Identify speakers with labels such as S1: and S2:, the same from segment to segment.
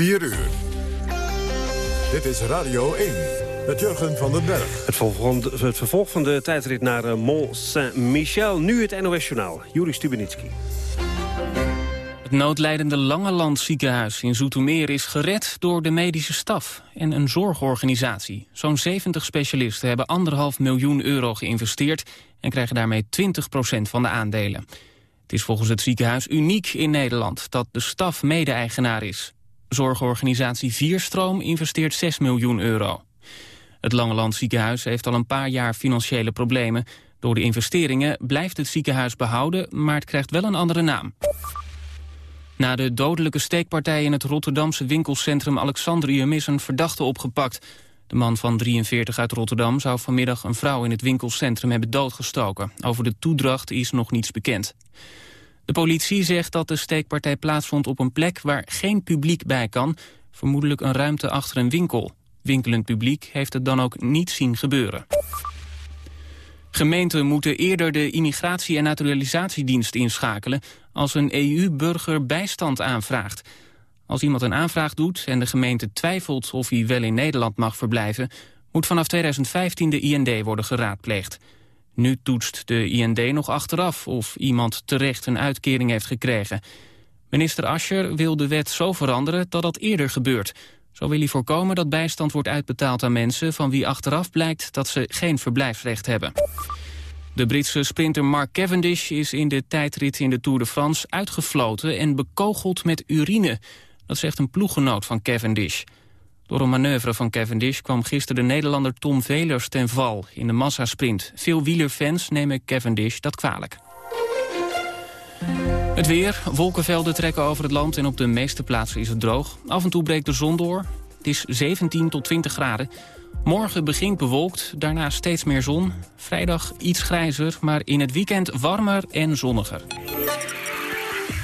S1: 4 uur. Dit is Radio 1 met Jurgen van den Berg.
S2: Het vervolg, het vervolg van de tijdrit naar eh, Mont Saint-Michel. Nu het NOS Journaal. Juri Stubenitski.
S3: Het noodlijdende Langeland ziekenhuis in Zoetermeer is gered door de medische staf en een zorgorganisatie. Zo'n 70 specialisten hebben anderhalf miljoen euro geïnvesteerd en krijgen daarmee 20% van de aandelen. Het is volgens het ziekenhuis uniek in Nederland dat de staf mede-eigenaar is. Zorgorganisatie Vierstroom investeert 6 miljoen euro. Het Langeland ziekenhuis heeft al een paar jaar financiële problemen. Door de investeringen blijft het ziekenhuis behouden, maar het krijgt wel een andere naam. Na de dodelijke steekpartij in het Rotterdamse winkelcentrum Alexandrium is een verdachte opgepakt. De man van 43 uit Rotterdam zou vanmiddag een vrouw in het winkelcentrum hebben doodgestoken. Over de toedracht is nog niets bekend. De politie zegt dat de steekpartij plaatsvond op een plek waar geen publiek bij kan, vermoedelijk een ruimte achter een winkel. Winkelend publiek heeft het dan ook niet zien gebeuren. Gemeenten moeten eerder de Immigratie- en Naturalisatiedienst inschakelen als een EU-burger bijstand aanvraagt. Als iemand een aanvraag doet en de gemeente twijfelt of hij wel in Nederland mag verblijven, moet vanaf 2015 de IND worden geraadpleegd. Nu toetst de IND nog achteraf of iemand terecht een uitkering heeft gekregen. Minister Ascher wil de wet zo veranderen dat dat eerder gebeurt. Zo wil hij voorkomen dat bijstand wordt uitbetaald aan mensen... van wie achteraf blijkt dat ze geen verblijfsrecht hebben. De Britse sprinter Mark Cavendish is in de tijdrit in de Tour de France uitgefloten en bekogeld met urine. Dat zegt een ploeggenoot van Cavendish. Door een manoeuvre van Cavendish kwam gisteren de Nederlander Tom Velers ten val in de massasprint. Veel wielerfans nemen Cavendish dat kwalijk. Het weer. Wolkenvelden trekken over het land en op de meeste plaatsen is het droog. Af en toe breekt de zon door. Het is 17 tot 20 graden. Morgen begint bewolkt, daarna steeds meer zon. Vrijdag iets grijzer, maar in het weekend warmer en zonniger.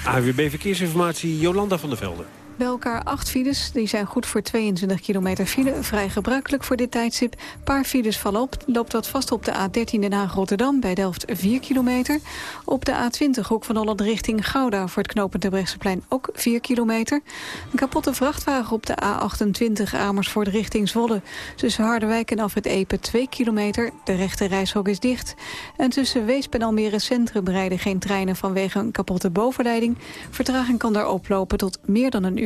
S2: AWB Verkeersinformatie, Jolanda van der Velde.
S4: Bij elkaar acht files, die zijn goed voor 22 kilometer file. Vrij gebruikelijk voor dit tijdstip. Een paar files vallen op. Loopt wat vast op de A13 Den Haag-Rotterdam bij Delft 4 kilometer. Op de A20 Hoek van Holland richting Gouda voor het knooppunt Terbrechtseplein ook 4 kilometer. Een kapotte vrachtwagen op de A28 Amersfoort richting Zwolle. Tussen Harderwijk en af het Epe 2 kilometer. De rechte reishok is dicht. En tussen Weesp en Almere Centrum rijden geen treinen vanwege een kapotte bovenleiding. Vertraging kan daar oplopen tot meer dan een uur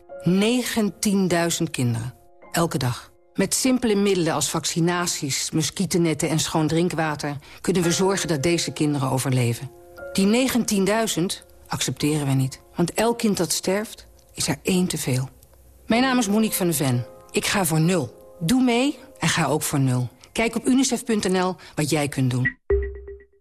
S5: 19.000 kinderen. Elke dag. Met simpele middelen als vaccinaties, muggennetten en schoon drinkwater... kunnen we zorgen dat deze kinderen overleven. Die 19.000 accepteren we niet. Want elk kind dat sterft, is er één te veel. Mijn naam is Monique van de Ven. Ik ga voor nul. Doe mee en ga ook voor nul. Kijk op unicef.nl wat jij kunt doen.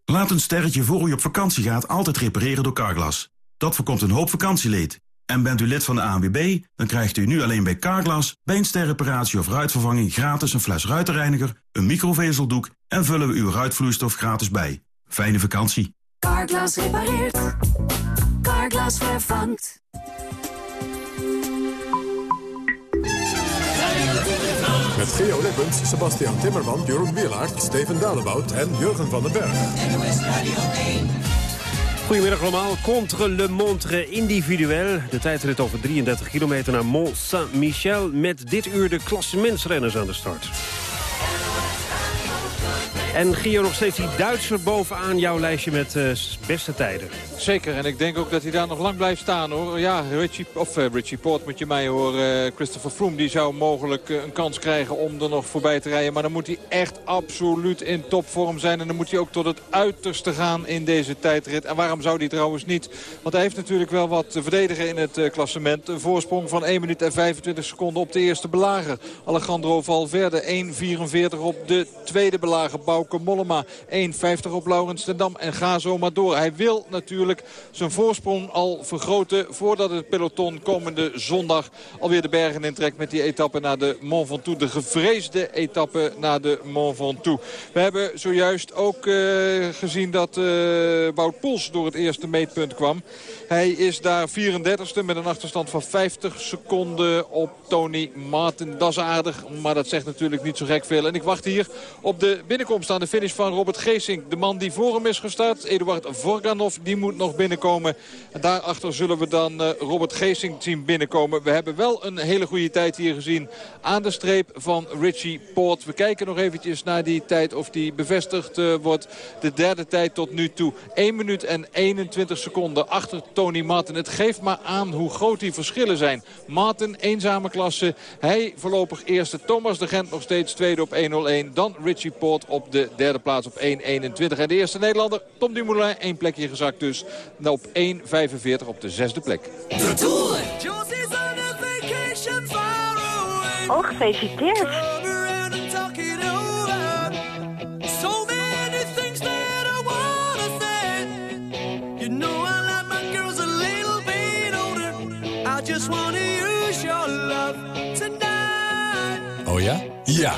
S6: Laat een sterretje voor u op vakantie gaat altijd repareren door Carglass. Dat voorkomt een hoop vakantieleed. En bent u lid van de ANWB, dan krijgt u nu alleen bij Carglass... bij een sterreparatie of ruitvervanging gratis een fles ruitenreiniger... een microvezeldoek en vullen we uw ruitvloeistof gratis bij. Fijne vakantie.
S7: Carglass repareert. Carglass vervangt.
S1: Met Geo Lippens, Sebastian Timmerman, Jeroen Wielaert, Steven Dalebout en Jurgen van den Berg.
S2: Goedemiddag allemaal. Contre le montre individueel. De tijdrit over 33 kilometer naar Mont Saint-Michel... met dit uur de klassementsrenners aan de start. En Gio nog steeds die Duitser bovenaan jouw lijstje met uh, beste tijden.
S8: Zeker, en ik denk ook dat hij daar nog lang blijft staan hoor. Ja, Richie, of uh, Richie Port moet je mij horen. Uh, Christopher Froome die zou mogelijk een kans krijgen om er nog voorbij te rijden. Maar dan moet hij echt absoluut in topvorm zijn. En dan moet hij ook tot het uiterste gaan in deze tijdrit. En waarom zou hij trouwens niet? Want hij heeft natuurlijk wel wat te verdedigen in het klassement. Een voorsprong van 1 minuut en 25 seconden op de eerste belager. Alejandro Valverde 1.44 op de tweede belager. Bauke Mollema 1.50 op Laurens ten Dam. En ga zo maar door. Hij wil natuurlijk zijn voorsprong al vergroten... voordat het peloton komende zondag alweer de bergen intrekt... met die etappe naar de Mont Ventoux. De gevreesde etappe naar de Mont Ventoux. We hebben zojuist ook uh, gezien dat uh, Wout Poels door het eerste meetpunt kwam. Hij is daar 34ste met een achterstand van 50 seconden op Tony Martin. Dat is aardig, maar dat zegt natuurlijk niet zo gek veel. En ik wacht hier op de binnenkomst aan de finish van Robert Geesink. De man die voor hem is gestart, Eduard Vorganov, die moet nog binnenkomen. En daarachter zullen we dan uh, Robert Geesink zien binnenkomen. We hebben wel een hele goede tijd hier gezien aan de streep van Richie Poort. We kijken nog eventjes naar die tijd of die bevestigd uh, wordt. De derde tijd tot nu toe. 1 minuut en 21 seconden achter Tony Martin. Het geeft maar aan hoe groot die verschillen zijn. Martin, eenzame klasse. Hij voorlopig eerste. Thomas de Gent nog steeds tweede op 1.01. Dan Richie Poort op de derde plaats op 1.21. En de eerste Nederlander, Tom Dumoulin, één plekje gezakt dus. Op 1.45 op de zesde plek. De Tour.
S9: Oh, gefeliciteerd.
S1: Oh ja? Ja.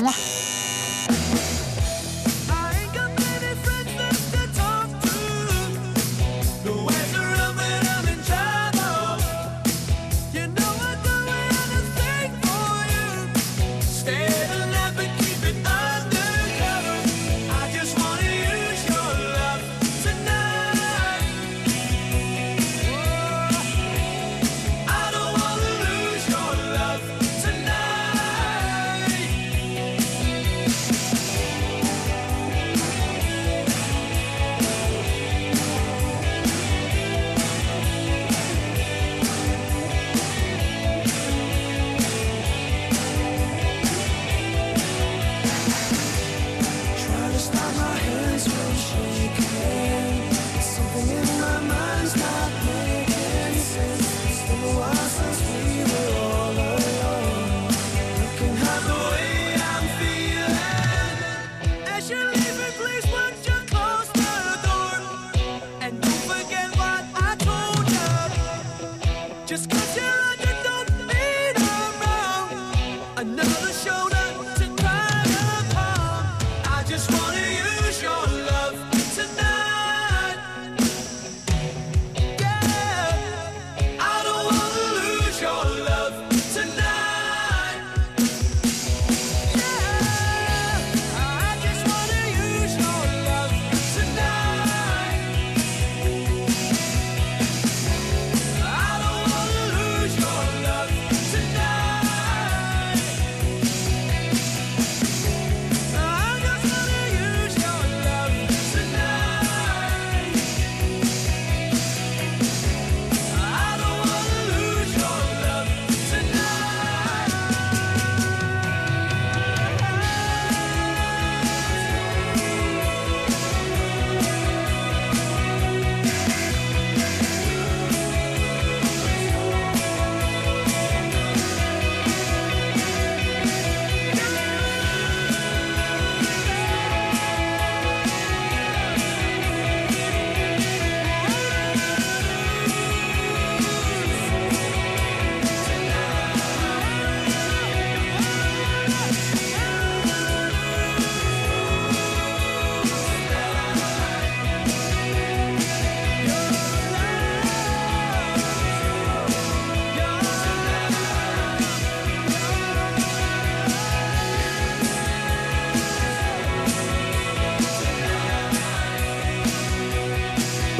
S10: Mwah.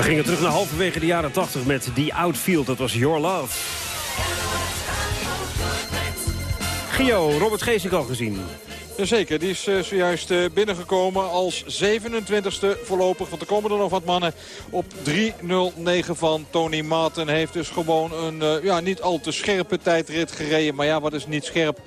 S2: Gingen terug naar halverwege de jaren 80 met The Outfield. Dat was Your Love. Gio, Robert Geesink al gezien.
S8: Jazeker, die is uh, zojuist uh, binnengekomen als 27e voorlopig. Want er komen er nog wat mannen op 3.09 van Tony Maarten. Heeft dus gewoon een uh, ja, niet al te scherpe tijdrit gereden. Maar ja, wat is niet scherp?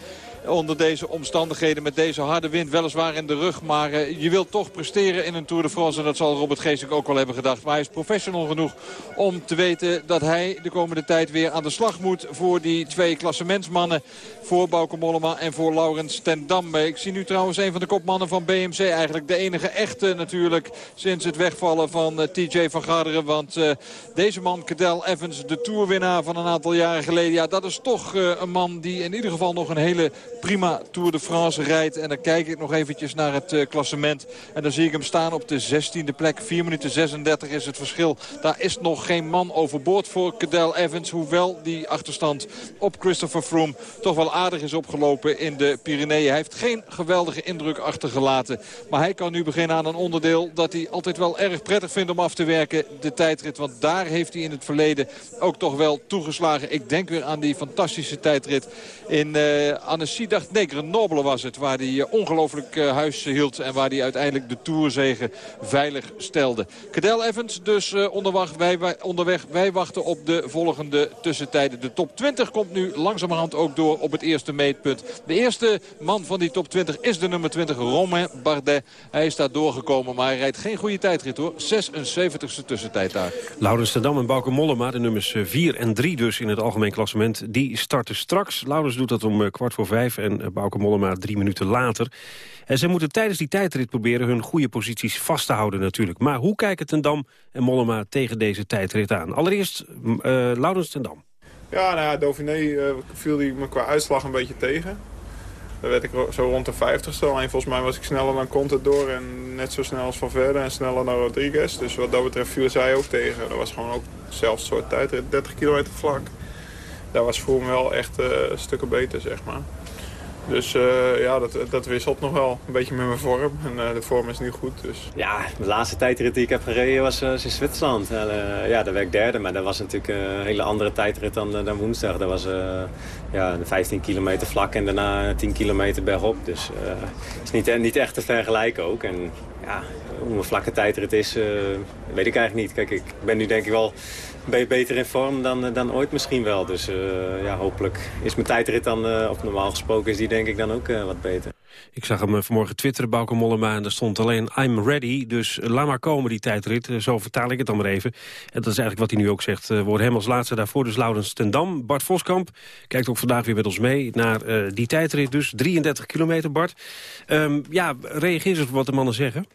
S8: Onder deze omstandigheden met deze harde wind. Weliswaar in de rug, maar uh, je wilt toch presteren in een Tour de France. En dat zal Robert Geesink ook wel hebben gedacht. Maar hij is professional genoeg om te weten dat hij de komende tijd weer aan de slag moet... voor die twee klassementsmannen, voor Bauke Mollema en voor Laurens ten Damme. Ik zie nu trouwens een van de kopmannen van BMC eigenlijk. De enige echte natuurlijk sinds het wegvallen van uh, TJ van Garderen. Want uh, deze man, Cadel Evans, de Tourwinnaar van een aantal jaren geleden... ja, dat is toch een man die in ieder geval nog een hele prima Tour de France rijdt. En dan kijk ik nog eventjes naar het uh, klassement. En dan zie ik hem staan op de 16e plek. 4 minuten 36 is het verschil. Daar is nog geen man overboord voor Cadel Evans. Hoewel die achterstand op Christopher Froome toch wel aardig is opgelopen in de Pyreneeën. Hij heeft geen geweldige indruk achtergelaten. Maar hij kan nu beginnen aan een onderdeel dat hij altijd wel erg prettig vindt om af te werken. De tijdrit. Want daar heeft hij in het verleden ook toch wel toegeslagen. Ik denk weer aan die fantastische tijdrit in uh, Annecy dacht, nee, Grenoble was het. Waar hij eh, ongelooflijk uh, huis hield. En waar hij uiteindelijk de Tourzegen veilig stelde. Cadel Evans dus uh, onderweg, wij, onderweg. Wij wachten op de volgende tussentijden. De top 20 komt nu langzamerhand ook door op het eerste meetpunt. De eerste man van die top 20 is de nummer 20, Romain Bardet. Hij is daar doorgekomen, maar hij rijdt geen goede tijdrit hoor. 76ste tussentijd daar.
S2: Laurens Dam en Bauke Mollema, de nummers 4 en 3 dus in het algemeen klassement. Die starten straks. Laurens doet dat om kwart voor vijf en Bauke Mollema drie minuten later. En ze moeten tijdens die tijdrit proberen hun goede posities vast te houden natuurlijk. Maar hoe kijken Ten Dam en Mollema tegen deze tijdrit aan? Allereerst uh, Laurens Ten Dam.
S11: Ja, nou ja, uh, viel die me qua uitslag een beetje tegen. Daar werd ik zo rond de 50ste. Alleen volgens mij was ik sneller dan Contador en net zo snel als Van Verder en sneller dan Rodriguez. Dus wat dat betreft viel zij ook tegen. Dat was gewoon ook hetzelfde soort tijdrit, 30 kilometer vlak. Daar was voor me wel echt uh, stukken beter, zeg maar. Dus uh, ja, dat, dat wisselt nog wel een beetje met mijn vorm. En uh, de vorm is nu goed. Dus.
S12: Ja, de laatste tijdrit die ik heb gereden was, uh, in Zwitserland. ja, daar werd ik derde, maar dat was natuurlijk een hele andere tijdrit dan, dan woensdag. Dat was ja, 15 kilometer vlak en daarna 10 kilometer bergop. Dus het is niet, niet echt te vergelijken ook. En ja, hoe een vlakke tijdrit is, weet ik eigenlijk niet. Kijk, ik ben nu denk ik wel beter in vorm dan, dan ooit misschien wel. Dus uh, ja, hopelijk is mijn tijdrit dan, uh, of normaal gesproken is die denk ik dan ook wat beter.
S2: Ik zag hem vanmorgen twitteren, Bauke Mollema, en daar stond alleen I'm ready. Dus laat maar komen die tijdrit, zo vertaal ik het dan maar even. En dat is eigenlijk wat hij nu ook zegt. We worden hem als laatste daarvoor, dus Laurens ten Dam. Bart Voskamp kijkt ook vandaag weer met ons mee naar die tijdrit. Dus 33 kilometer, Bart. Um, ja, reageer eens op wat de mannen zeggen.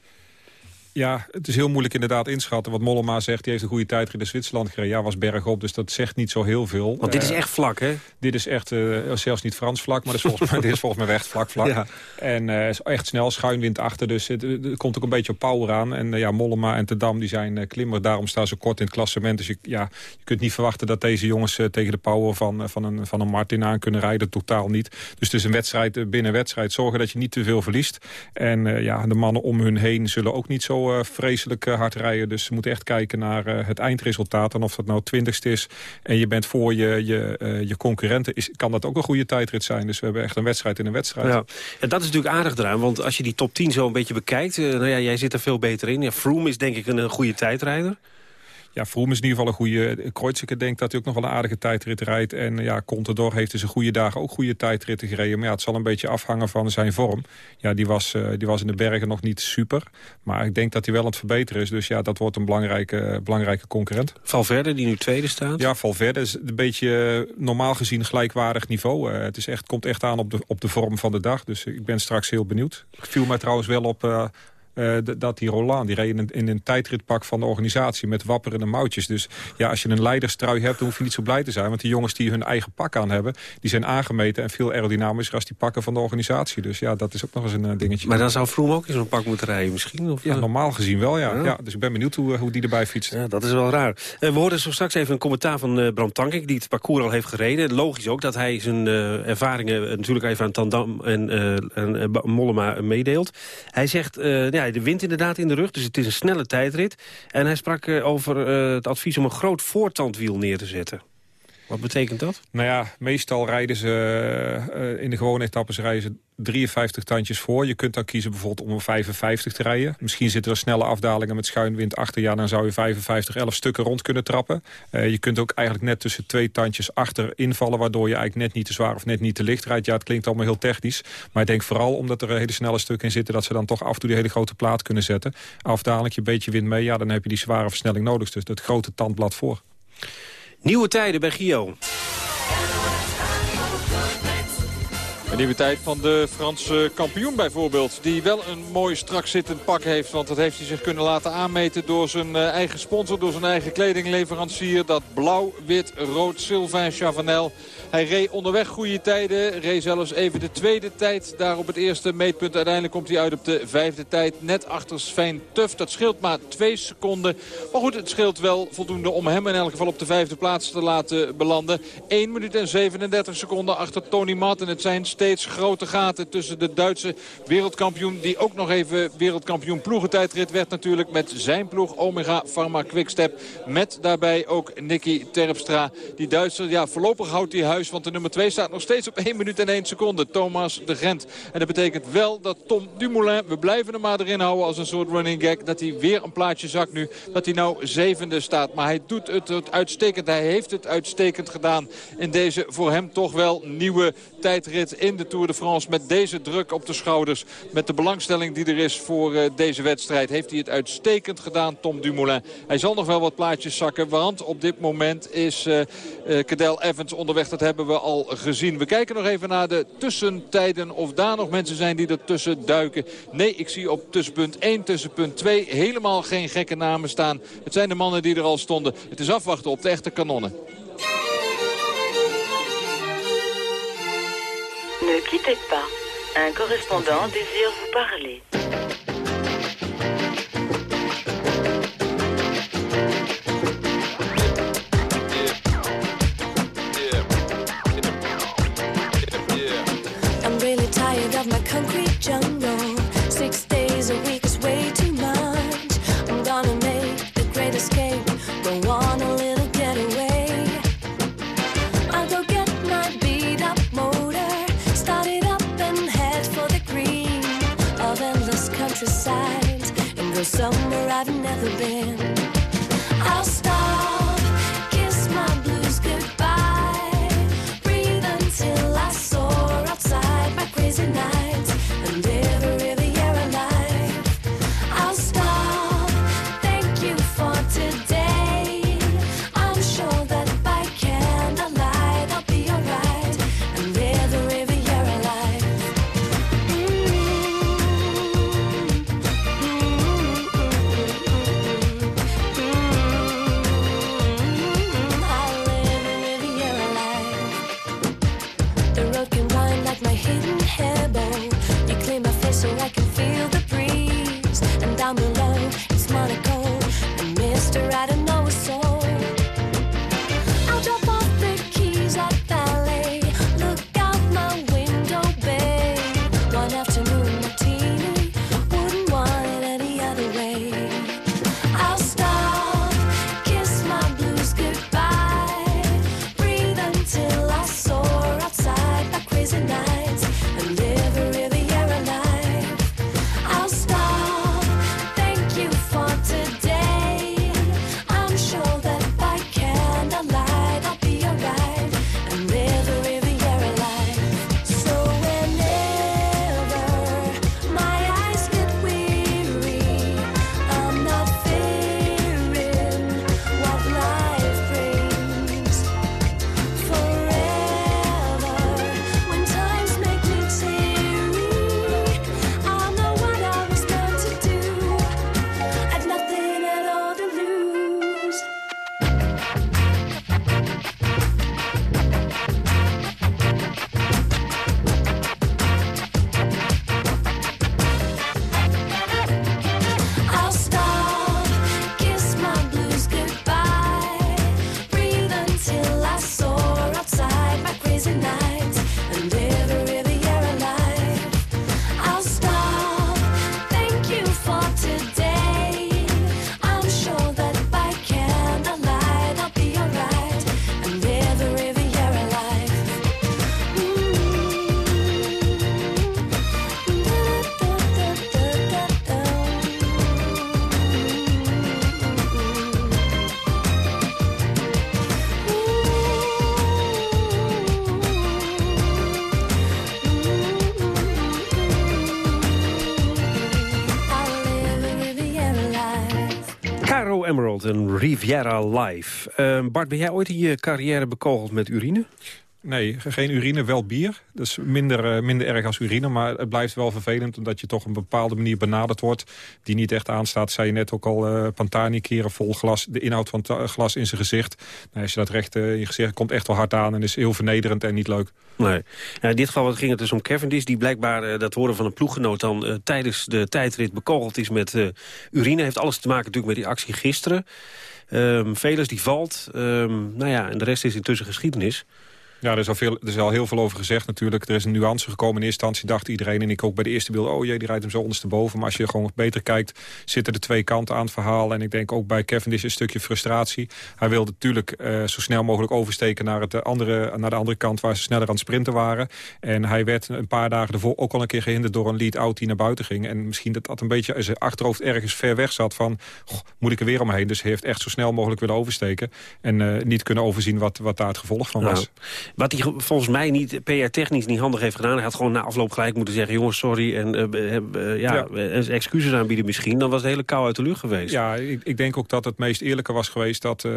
S11: Ja, het is heel moeilijk inderdaad inschatten. Wat Mollema zegt, die heeft een goede tijd in Zwitserland gereden. Ja, was bergop, dus dat zegt niet zo heel veel.
S2: Want dit is echt vlak, hè?
S11: Dit is echt, uh, zelfs niet Frans vlak, maar dit is volgens mij, dit is volgens mij echt vlak vlak. Ja. En is echt snel, schuinwind achter, dus het, het, komt ook een beetje op power aan. En ja, Mollema en Tedam, die zijn klimmer. Daarom staan ze kort in het klassement. Dus je, ja, je kunt niet verwachten dat deze jongens tegen de power van, van, een, van een Martin aan kunnen rijden. Totaal niet. Dus het is een wedstrijd binnen wedstrijd. Zorgen dat je niet te veel verliest. En ja, de mannen om hun heen zullen ook niet zo vreselijk hard rijden. Dus ze moeten echt kijken naar het eindresultaat. En of dat nou twintigste is en je bent voor je, je, je concurrenten... Is, kan dat ook een goede tijdrit zijn. Dus we hebben echt een wedstrijd in een wedstrijd.
S2: Ja. En dat is natuurlijk aardig eraan. Want als je die top 10 zo een beetje bekijkt... nou ja, jij zit er veel beter in. Ja, Froome is denk ik een goede tijdrijder.
S11: Ja, Vroom is in ieder geval een goede... Kreutzeke denkt dat hij ook nog wel een aardige tijdrit rijdt. En ja, Contador heeft in zijn goede dagen ook goede tijdritten gereden. Maar ja, het zal een beetje afhangen van zijn vorm. Ja, die was, uh, die was in de bergen nog niet super. Maar ik denk dat hij wel aan het verbeteren is. Dus ja, dat wordt een belangrijke, belangrijke concurrent.
S2: Valverde, die nu tweede staat?
S11: Ja, Valverde is een beetje normaal gezien gelijkwaardig niveau. Uh, het is echt, komt echt aan op de, op de vorm van de dag. Dus ik ben straks heel benieuwd. Ik viel mij trouwens wel op... Uh, uh, dat die Roland, die reed in een, in een tijdritpak van de organisatie met wapperende mouwtjes. Dus ja, als je een leiderstrui hebt, dan hoef je niet zo blij te zijn. Want die jongens die hun eigen pak aan hebben, die zijn aangemeten en veel aerodynamischer als die pakken van de organisatie. Dus ja, dat is ook nog eens een uh, dingetje.
S2: Maar dan zou Vroom ook in zo'n pak moeten rijden misschien? Of,
S11: ja, normaal gezien wel, ja. ja. dus ik ben benieuwd hoe, hoe die erbij fietst.
S2: Ja, dat is wel raar. Uh, we hoorden zo straks even een commentaar van uh, Bram Tankink, die het parcours al heeft gereden. Logisch ook dat hij zijn ervaringen natuurlijk even aan Tandam en, en Mollema meedeelt. Hij zegt, ja, de wind inderdaad in de rug, dus het is een snelle tijdrit. En hij sprak over uh, het advies om een groot voortandwiel neer te zetten. Wat betekent dat?
S11: Nou ja, meestal rijden ze uh, in de gewone etappes rijden ze 53 tandjes voor. Je kunt dan kiezen bijvoorbeeld om een 55 te rijden. Misschien zitten er snelle afdalingen met schuinwind achter. Ja, dan zou je 55, 11 stukken rond kunnen trappen. Uh, je kunt ook eigenlijk net tussen twee tandjes achter invallen... waardoor je eigenlijk net niet te zwaar of net niet te licht rijdt. Ja, het klinkt allemaal heel technisch. Maar ik denk vooral omdat er hele snelle stukken in zitten... dat ze dan toch af en toe die hele grote plaat kunnen zetten. Afdalingje, een beetje wind mee. Ja, dan heb je die zware versnelling nodig. Dus dat grote tandblad voor.
S2: Nieuwe tijden bij Gio.
S8: Een nieuwe tijd van de Franse kampioen bijvoorbeeld. Die wel een mooi strak zittend pak heeft. Want dat heeft hij zich kunnen laten aanmeten door zijn eh, eigen sponsor. Door zijn eigen kledingleverancier. Dat blauw, wit, rood, Sylvain Chavanel. Hij reed onderweg goede tijden. Reed zelfs even de tweede tijd. Daar op het eerste meetpunt. Uiteindelijk komt hij uit op de vijfde tijd. Net achter Sven Tuf. Dat scheelt maar twee seconden. Maar goed, het scheelt wel voldoende om hem in elk geval op de vijfde plaats te laten belanden. 1 minuut en 37 seconden achter Tony Martin. Het zijn steeds grote gaten tussen de Duitse wereldkampioen... die ook nog even wereldkampioen ploegentijdrit werd natuurlijk... met zijn ploeg Omega Pharma Quickstep. Met daarbij ook Nicky Terpstra. Die Duitser, ja, voorlopig houdt hij huis want de nummer 2 staat nog steeds op 1 minuut en 1 seconde. Thomas de Gent. En dat betekent wel dat Tom Dumoulin, we blijven hem maar erin houden als een soort running gag. Dat hij weer een plaatje zakt nu. Dat hij nou zevende staat. Maar hij doet het, het uitstekend. Hij heeft het uitstekend gedaan in deze voor hem toch wel nieuwe tijdrit in de Tour de France. Met deze druk op de schouders. Met de belangstelling die er is voor uh, deze wedstrijd. Heeft hij het uitstekend gedaan, Tom Dumoulin. Hij zal nog wel wat plaatjes zakken. Want op dit moment is uh, Cadel Evans onderweg. Dat hebben we al gezien. We kijken nog even naar de tussentijden. Of daar nog mensen zijn die er tussen duiken. Nee, ik zie op tussenpunt 1, tussenpunt 2 helemaal geen gekke namen staan. Het zijn de mannen die er al stonden. Het is afwachten op de echte kanonnen.
S9: Ne quittez pas. Un correspondant désire vous parler.
S2: Emerald en Riviera Live. Uh, Bart, ben jij ooit in je carrière bekogeld met urine?
S11: Nee, geen urine, wel bier. Is minder, uh, minder erg als urine, maar het blijft wel vervelend... omdat je toch een bepaalde manier benaderd wordt... die niet echt aanstaat, zei je net ook al, uh, Pantani keren vol glas... de inhoud van glas in zijn gezicht. Nou, als je dat recht uh, in je gezicht komt echt wel hard aan... en is heel vernederend en niet leuk.
S2: Nee. Ja, in dit geval ging het dus om Cavendish... die blijkbaar, dat horen van een ploeggenoot dan... tijdens de tijdrit bekogeld is met urine. Heeft alles te maken natuurlijk met die actie gisteren. Um, Velers die valt. Um, nou ja, en de rest is intussen geschiedenis.
S11: Ja, er is, al veel, er is al heel veel over gezegd natuurlijk. Er is een nuance gekomen. In eerste instantie dacht iedereen, en ik ook bij de eerste beeld... oh jee, die rijdt hem zo ondersteboven. Maar als je gewoon beter kijkt, zitten er twee kanten aan het verhaal. En ik denk ook bij Cavendish een stukje frustratie. Hij wilde natuurlijk uh, zo snel mogelijk oversteken naar, het andere, naar de andere kant... waar ze sneller aan het sprinten waren. En hij werd een paar dagen ervoor ook al een keer gehinderd... door een lead-out die naar buiten ging. En misschien dat dat een beetje zijn achterhoofd ergens ver weg zat... van, goh, moet ik er weer omheen? Dus hij heeft echt zo snel mogelijk willen oversteken. En uh, niet kunnen overzien wat, wat daar het gevolg van was.
S2: Nou, wat hij volgens mij niet PR-technisch niet handig heeft gedaan. Hij had gewoon na afloop gelijk moeten zeggen... jongens, sorry, en uh, uh, ja, ja. excuses aanbieden misschien. Dan was de hele kou uit de lucht geweest.
S11: Ja, ik, ik denk ook dat het meest eerlijke was geweest... dat,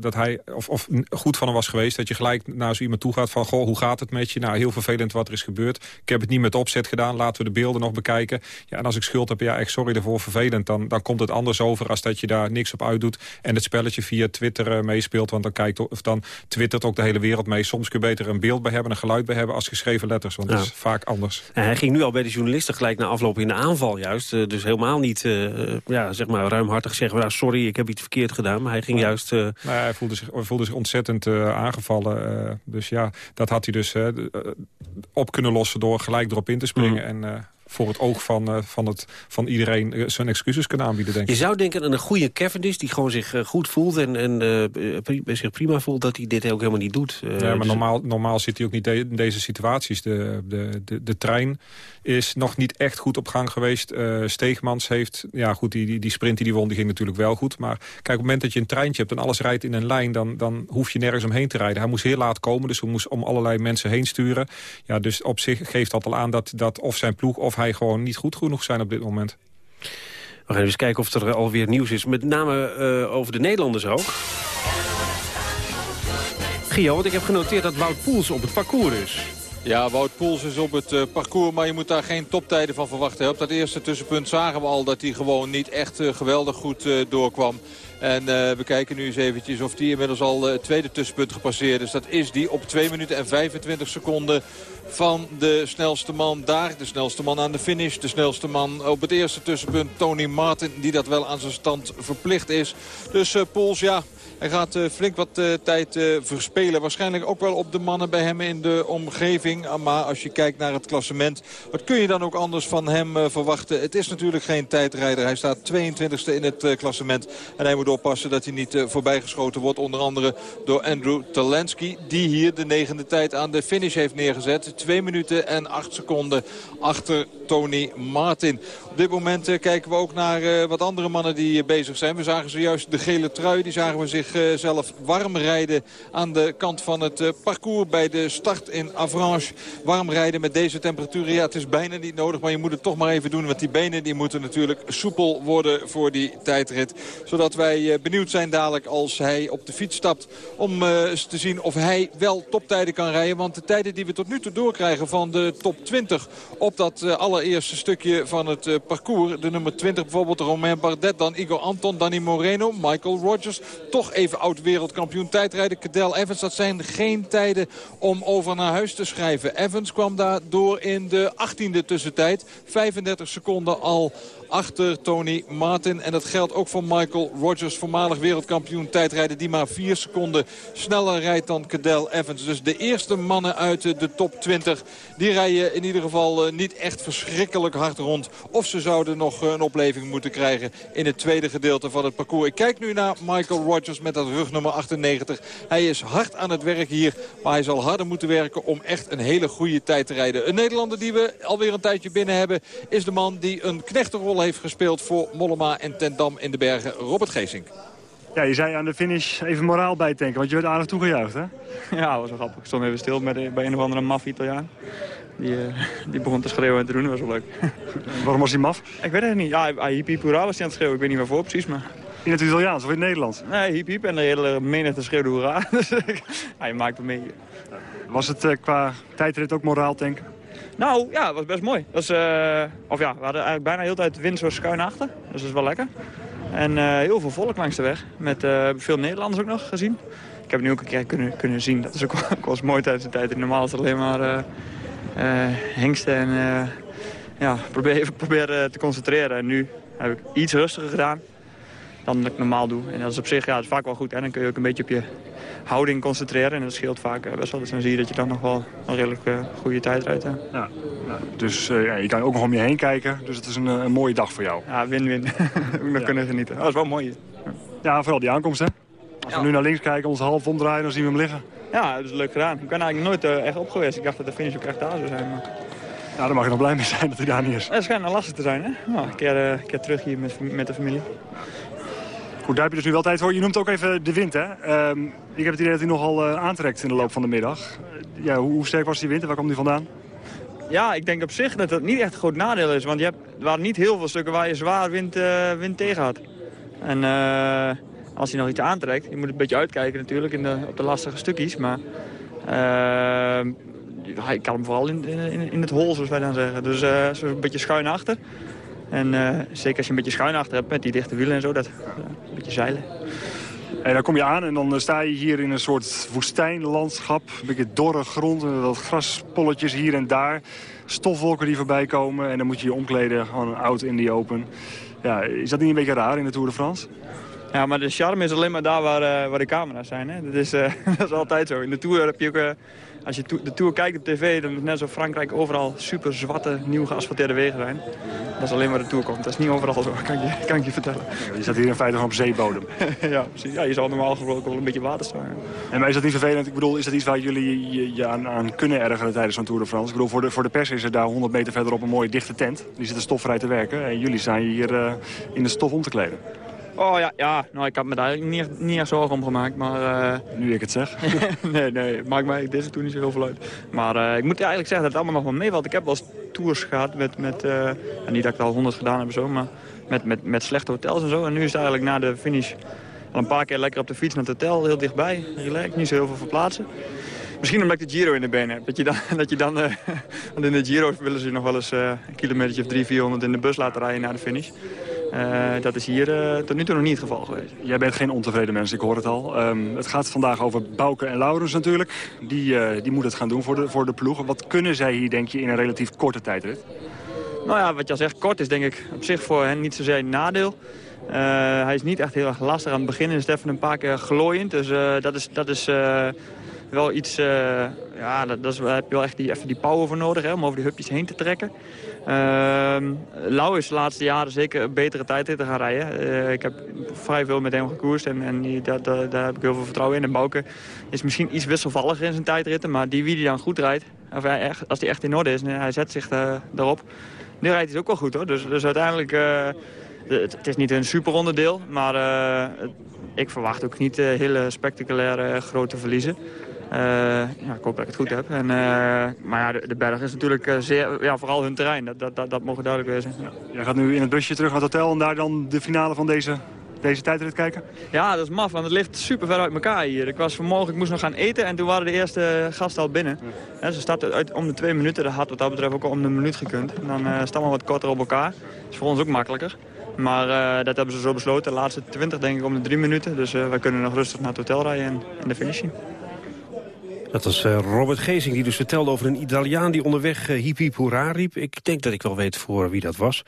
S11: dat hij, of, of goed van hem was geweest... dat je gelijk naar zo iemand toe gaat van... goh, hoe gaat het met je? Nou, heel vervelend wat er is gebeurd. Ik heb het niet met opzet gedaan. Laten we de beelden nog bekijken. Ja, en als ik schuld heb, ja, echt sorry daarvoor, vervelend. Dan, dan komt het anders over als dat je daar niks op uitdoet... en het spelletje via Twitter meespeelt. Want dan, kijkt, of dan twittert ook de hele wereld mee. Soms kun je beter een beeld bij hebben, een geluid bij hebben als geschreven letters. Want ja. dat is vaak anders.
S2: En hij ging nu al bij de journalisten gelijk na afloop in de aanval juist. Uh, dus helemaal niet uh, ja, zeg maar ruimhartig zeggen, nou, sorry, ik heb iets verkeerd gedaan. Maar hij ging
S11: ja.
S2: juist...
S11: Nou, hij voelde zich, voelde zich ontzettend aangevallen. dus ja, dat had hij dus op kunnen lossen door gelijk erop in te springen. Mm. En voor het oog van, uh, van, het, van iedereen uh, zijn excuses kunnen aanbieden, denk
S2: ik. Je zou denken aan een goede Cavendish die gewoon zich uh, goed voelt... en, en pri zich prima voelt, dat hij dit ook helemaal niet doet.
S11: ja, maar dus... normaal, normaal zit hij ook niet in deze situaties. De, de, de, de trein is nog niet echt goed op gang geweest. Steegmans heeft, ja goed, die, die, die sprint die die won, die ging natuurlijk wel goed. Maar kijk, op het moment dat je een treintje hebt en alles rijdt in een lijn... dan, dan hoef je nergens omheen te rijden. Hij moest heel laat komen, dus hij moest om allerlei mensen heen sturen. Ja, dus op zich geeft dat al aan dat, dat of zijn ploeg of hij gewoon niet goed genoeg zijn op dit moment.
S2: We gaan eens kijken of er alweer nieuws is. Met name uh, over de Nederlanders ook. Gio, want ik heb genoteerd dat Wout Poels op het parcours is.
S8: Ja, Wout Poels is op het uh, parcours, maar je moet daar geen toptijden van verwachten. Op dat eerste tussenpunt zagen we al dat hij gewoon niet echt uh, geweldig goed doorkwam. En uh, we kijken nu eens eventjes of die inmiddels al het tweede tussenpunt gepasseerd is. Dat is die op 2 minuten en 25 seconden van de snelste man daar. De snelste man aan de finish. De snelste man op het eerste tussenpunt, Tony Martin. Die dat wel aan zijn stand verplicht is. Dus uh, ja, hij gaat uh, flink wat uh, tijd uh, verspelen. Waarschijnlijk ook wel op de mannen bij hem in de omgeving. Maar als je kijkt naar het klassement... wat kun je dan ook anders van hem verwachten? Het is natuurlijk geen tijdrijder. Hij staat 22e in het klassement. En hij moet oppassen dat hij niet voorbijgeschoten wordt. Onder andere door Andrew Talensky. Die hier de negende tijd aan de finish heeft neergezet. 2 minuten en 8 seconden achter Tony Martin. Op dit moment kijken we ook naar wat andere mannen die bezig zijn. We zagen zojuist de gele trui. Die zagen we zich zelf warm rijden aan de kant van het parcours bij de start in Avranches. Warm rijden met deze temperaturen, ja het is bijna niet nodig, maar je moet het toch maar even doen. Want die benen die moeten natuurlijk soepel worden voor die tijdrit. Zodat wij benieuwd zijn dadelijk als hij op de fiets stapt om te zien of hij wel toptijden kan rijden. Want de tijden die we tot nu toe doorkrijgen van de top 20 op dat allereerste stukje van het parcours. De nummer 20 bijvoorbeeld Romain Bardet, dan Igor Anton, Danny Moreno, Michael Rogers. Toch even oud wereldkampioen tijdrijden. Cadel Evans, dat zijn geen tijden om over naar huis te schrijven. Evans kwam daardoor in de 18e tussentijd. 35 seconden al achter Tony Martin. En dat geldt ook voor Michael Rogers, voormalig wereldkampioen tijdrijden... die maar 4 seconden sneller rijdt dan Cadel Evans. Dus de eerste mannen uit de top 20... die rijden in ieder geval niet echt verschrikkelijk hard rond. Of ze zouden nog een opleving moeten krijgen in het tweede gedeelte van het parcours. Ik kijk nu naar Michael Rogers met dat rugnummer 98. Hij is hard aan het werk hier, maar hij zal harder moeten werken... om echt een hele goede tijd te rijden. Een Nederlander die we alweer een tijdje binnen hebben... is de man die een knechtenrol heeft gespeeld voor Mollema en Tendam in de bergen, Robert Geesink.
S13: Ja, je zei aan de finish even moraal bijtanken, want je werd aardig toegejuicht, hè?
S14: Ja, dat was wel grappig. Ik stond even stil bij, bij een of andere maf Italiaan. Die, uh, die begon te schreeuwen en te doen, dat was wel leuk.
S13: Waarom was hij maf?
S14: Ik weet het niet. Ja, hij hippie was hij aan het schreeuwen. Ik weet niet waarvoor precies, maar
S13: In het Italiaans of in het Nederlands?
S14: Nee, hiep hiep en de hele menigte schreeuwde hoera. Dus ja, je maakt hem mee.
S13: Was het eh, qua tijdrit ook moraal tanken?
S14: Nou, ja, het was best mooi. Dat eh, of ja, we hadden eigenlijk bijna de hele tijd wind zo schuin achter. Dus dat is wel lekker. En eh, heel veel volk langs de weg. Met eh, veel Nederlanders ook nog gezien. Ik heb het nu ook een keer kunnen, kunnen zien. Dat is ook ook wel mooi tijdens de tijd. Normaal is het alleen maar hengsten en ja, probeer, even proberen te concentreren. En nu heb ik iets rustiger gedaan dan dat ik normaal doe. En dat is op zich ja, dat is vaak wel goed. En dan kun je ook een beetje op je houding concentreren. En dat scheelt vaak uh, best wel. Dus dan zie je dat je dan nog wel een redelijk uh, goede tijd rijdt. Ja.
S13: Ja, dus uh, ja, je kan ook nog om je heen kijken. Dus het is een, een mooie dag voor jou.
S14: Ja, win-win. we kunnen genieten. Oh, dat is wel mooi.
S13: Ja, vooral die aankomst hè. Als we nu naar links kijken, ons half omdraaien, dan zien we hem liggen.
S14: Ja, dat is leuk gedaan. Ik ben eigenlijk nooit echt op geweest. Ik dacht dat de finish ook echt daar zou zijn. Maar...
S13: Ja, daar mag je nog blij mee zijn dat hij daar niet is.
S14: Het schijnt nou lastig te zijn, hè? Nou, een, keer, een keer terug hier met, met de familie.
S13: Goed, daar heb je dus nu wel tijd voor. Je noemt ook even de wind, hè? Um, ik heb het idee dat hij nogal uh, aantrekt in de loop van de middag. Uh, ja, hoe, hoe, sterk was die wind en waar komt die vandaan?
S14: Ja, ik denk op zich dat dat niet echt een groot nadeel is. Want je hebt, er waren niet heel veel stukken waar je zwaar wind, uh, wind tegen had. En als hij nog iets aantrekt, je moet een beetje uitkijken natuurlijk in de, op de lastige stukjes. Maar ik kan hem vooral in, in, in het hol, zoals wij dan zeggen. Dus zo een beetje schuin achter. En uh, zeker als je een beetje schuin achter hebt met die dichte wielen en zo, dat, uh, een beetje zeilen.
S13: En dan kom je aan en dan sta je hier in een soort woestijnlandschap. Een beetje dorre grond, wat graspolletjes hier en daar. Stofwolken die voorbij komen en dan moet je je omkleden, gewoon oud in die open. Ja, is dat niet een beetje raar in de Tour de France?
S14: Ja, maar de charme is alleen maar daar waar, uh, waar de camera's zijn. Hè? Dat, is, dat is altijd zo. In de Tour heb je ook als je de Tour kijkt op tv, dan is net zo Frankrijk overal super zwarte, nieuw geasfalteerde wegen zijn. Dat is alleen maar de Tour komt. Dat is niet overal zo, kan ik je, kan ik je vertellen.
S13: Je staat hier in feite nog op zeebodem.
S14: ja, precies. Ja, je zal normaal gesproken wel een beetje water staan.
S13: En maar is dat niet vervelend? Ik bedoel, is dat iets waar jullie je, je aan, aan, kunnen ergeren tijdens zo'n Tour de France? Ik bedoel, voor de, voor de pers is er daar 100 meter verderop een mooie dichte tent. Die zitten stofvrij te werken. En jullie staan hier uh, in de stof om te kleden.
S14: Oh ja, ja. Nou, ik heb me daar niet, niet echt zorgen om gemaakt. Maar, uh...
S13: Nu ik het zeg.
S14: nee, nee, maakt mij deze toer niet zo heel veel uit. Maar uh, ik moet eigenlijk zeggen dat het allemaal nog wel meevalt. Ik heb wel eens tours gehad met, met uh, en niet dat ik er al honderd gedaan heb zo, maar met, met, met slechte hotels en zo. En nu is het eigenlijk na de finish al een paar keer lekker op de fiets naar het hotel, heel dichtbij. Relax, niet zo heel veel verplaatsen. Misschien omdat ik de Giro in de benen heb. Dat je dan, dat je dan want in de Giro willen ze nog wel eens een kilometer of 300, 400 in de bus laten rijden naar de finish. Uh, dat is hier uh, tot nu toe nog niet het geval geweest.
S13: Jij bent geen ontevreden mens, ik hoor het al. Um, het gaat vandaag over Bouke en Laurens natuurlijk. Die, uh, die moeten het gaan doen voor de, voor de ploeg. Wat kunnen zij hier, denk je, in een relatief korte tijdrit?
S14: Nou ja, wat je al zegt, kort is denk ik op zich voor hen niet zozeer een nadeel. hij is niet echt heel erg lastig aan het begin. Is het even een paar keer glooiend. Dus dat is... Dat is wel iets, ja, dat, dat is, daar heb je wel echt die, even die power voor nodig hè, om over die hupjes heen te trekken. Uh, Lau is de laatste jaren zeker een betere tijd te gaan rijden. Uh, ik heb vrij veel met hem gekoerst en, en daar heb ik heel veel vertrouwen in. En Bouke is misschien iets wisselvalliger in zijn tijdritten, maar die wie die dan goed rijdt, of hij echt, als hij echt in orde is hij zet zich uh, daarop, nu rijdt hij ook wel goed hoor. Dus, dus uiteindelijk, het, het, is niet een super onderdeel, maar ik verwacht ook niet hele spectaculaire grote verliezen. Uh, ja, ik hoop dat ik het goed heb. En, uh, maar ja, de, de, berg is natuurlijk uh, zeer, ja, vooral hun terrein. Dat, dat, dat, dat mogen duidelijk wezen. Ja.
S13: Jij gaat nu in het busje terug naar het hotel en daar dan de finale van deze, deze tijdrit kijken?
S14: Ja, dat is maf, want het ligt super ver uit elkaar hier. Ik was vanmorgen, ik moest nog gaan eten en toen waren de eerste gasten al binnen. Ja. Ja, ze starten uit om de twee minuten. Dat had wat dat betreft ook al om de minuut gekund. En dan staan we wat korter op elkaar. Dat is voor ons ook makkelijker. Maar uh, dat hebben ze zo besloten. De laatste 20 denk ik om de drie minuten. Dus uh, wij kunnen nog rustig naar het hotel rijden en, en de finish zien.
S2: Dat was uh, Robert Gezing die dus vertelde over een Italiaan die onderweg uh, hiep hiep hoera riep. Ik denk dat ik wel weet voor wie dat was.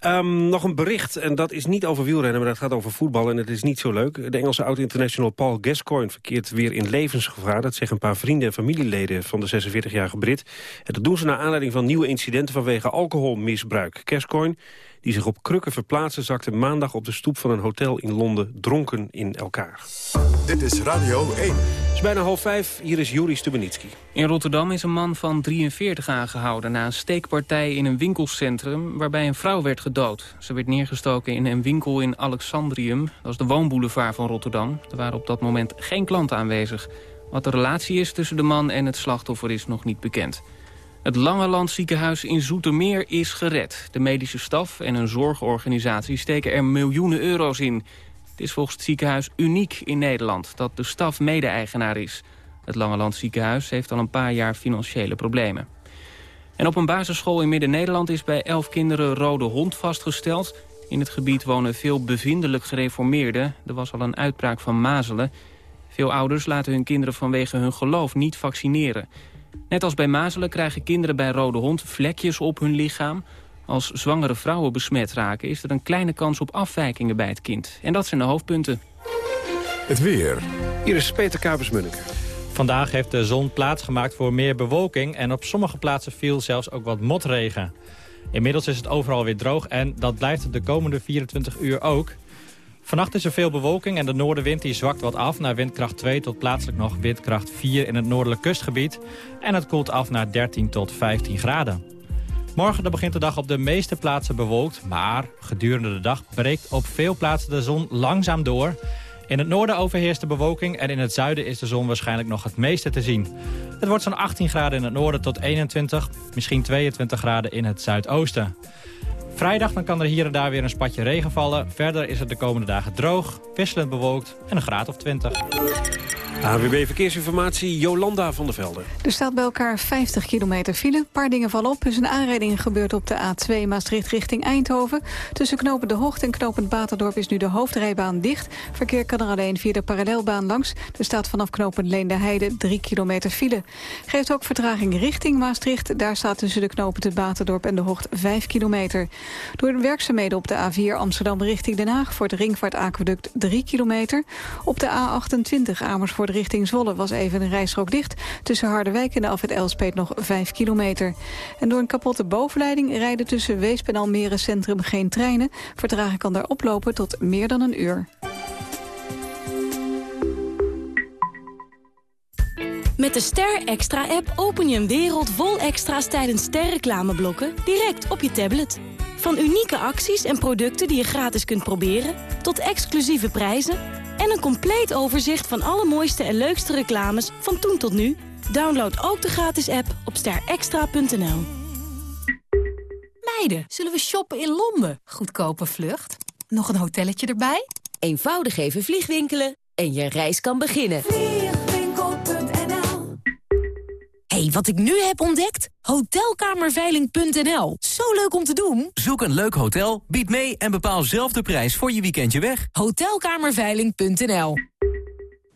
S2: Um, nog een bericht, en dat is niet over wielrennen, maar dat gaat over voetbal en het is niet zo leuk. De Engelse oud-international Paul Gascoigne verkeert weer in levensgevaar. Dat zeggen een paar vrienden en familieleden van de 46-jarige Brit. En dat doen ze naar aanleiding van nieuwe incidenten vanwege alcoholmisbruik. Gascoigne die zich op krukken verplaatste, zakte maandag op de stoep van een hotel in Londen dronken in elkaar.
S1: Dit is Radio 1.
S2: Het is bijna half vijf, hier is Juri Stubenitski.
S3: In Rotterdam is een man van 43 aangehouden na een steekpartij in een winkelcentrum waarbij een vrouw werd gedood. Ze werd neergestoken in een winkel in Alexandrium, dat is de woonboulevard van Rotterdam. Er waren op dat moment geen klanten aanwezig. Wat de relatie is tussen de man en het slachtoffer is nog niet bekend. Het Langeland ziekenhuis in Zoetermeer is gered. De medische staf en een zorgorganisatie steken er miljoenen euro's in. is volgens het ziekenhuis uniek in Nederland dat de staf mede-eigenaar is. Het Langeland ziekenhuis heeft al een paar jaar financiële problemen. En op een basisschool in Midden-Nederland is bij elf kinderen rode hond vastgesteld. In het gebied wonen veel bevindelijk gereformeerden. Er was al een uitbraak van mazelen. Veel ouders laten hun kinderen vanwege hun geloof niet vaccineren. Net als bij mazelen krijgen kinderen bij rode hond vlekjes op hun lichaam. Als zwangere vrouwen besmet raken is er een kleine kans op afwijkingen bij het kind. En dat zijn de hoofdpunten.
S1: Het weer.
S2: Hier is Peter Kapers-Munnik.
S15: Vandaag heeft de zon plaatsgemaakt voor meer bewolking... en op sommige plaatsen viel zelfs ook wat motregen. Inmiddels is het overal weer droog en dat blijft de komende 24 uur ook. Vannacht is er veel bewolking en de noordenwind die zwakt wat af... naar windkracht 2 tot plaatselijk nog windkracht 4 in het noordelijk kustgebied. En het koelt af naar 13 tot 15 graden. Morgen dan begint de dag op de meeste plaatsen bewolkt... maar gedurende de dag breekt op veel plaatsen de zon langzaam door... In het noorden overheerst de bewolking en in het zuiden is de zon waarschijnlijk nog het meeste te zien. Het wordt zo'n 18 graden in het noorden tot 21, misschien 22 graden in het zuidoosten. Vrijdag dan kan er hier en daar weer een spatje regen vallen. Verder is het de komende dagen droog, wisselend bewolkt en een graad of 20.
S2: AWB Verkeersinformatie, Jolanda van der Velde.
S4: Er staat bij elkaar 50 kilometer file. Een paar dingen vallen op. Er is een aanrijding gebeurd op de A2 Maastricht richting Eindhoven. Tussen knopen De Hoogte en knopen Baterdorp is nu de hoofdrijbaan dicht. Verkeer kan er alleen via de parallelbaan langs. Er staat vanaf knopen Leende Heide 3 kilometer file. Geeft ook vertraging richting Maastricht. Daar staat tussen de knopen de Baterdorp en De Hoogte 5 kilometer. Door de werkzaamheden op de A4 Amsterdam richting Den Haag... voor het ringvaartaqueduct 3 kilometer. Op de A28 Amersfoort richting Zwolle was even een rijstrook dicht. Tussen Harderwijk en de Afwet Elspeet nog 5 kilometer. En door een kapotte bovenleiding rijden tussen Weesp en Almere Centrum geen treinen. Vertraging kan daar oplopen tot meer dan een uur.
S16: Met de Ster Extra-app open je een wereld vol extra's tijdens sterreclameblokken direct op je tablet. Van unieke acties en producten die je gratis kunt proberen, tot exclusieve prijzen en een compleet overzicht van alle mooiste en leukste reclames van toen tot nu. Download ook de gratis app op sterextra.nl.
S17: Meiden, zullen we shoppen in Londen? Goedkope vlucht. Nog een hotelletje erbij?
S18: Eenvoudig even vliegwinkelen en je reis kan beginnen.
S17: Hey, wat ik nu heb ontdekt? Hotelkamerveiling.nl. Zo leuk om te doen.
S19: Zoek een leuk hotel, bied mee en bepaal zelf de prijs voor je weekendje weg.
S17: Hotelkamerveiling.nl.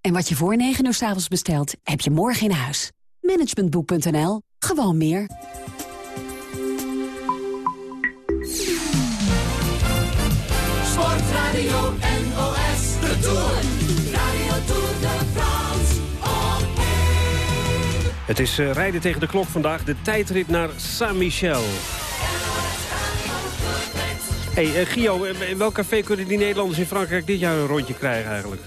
S20: En wat je voor 9 uur s avonds bestelt, heb je morgen in huis. Managementboek.nl. Gewoon meer.
S7: Sportradio NOS. De Tour. Radio Tour de France.
S2: Het is eh, rijden tegen de klok vandaag. De tijdrit naar Saint-Michel. Hey, eh, Gio, in welk café kunnen die Nederlanders in Frankrijk dit jaar een rondje krijgen eigenlijk?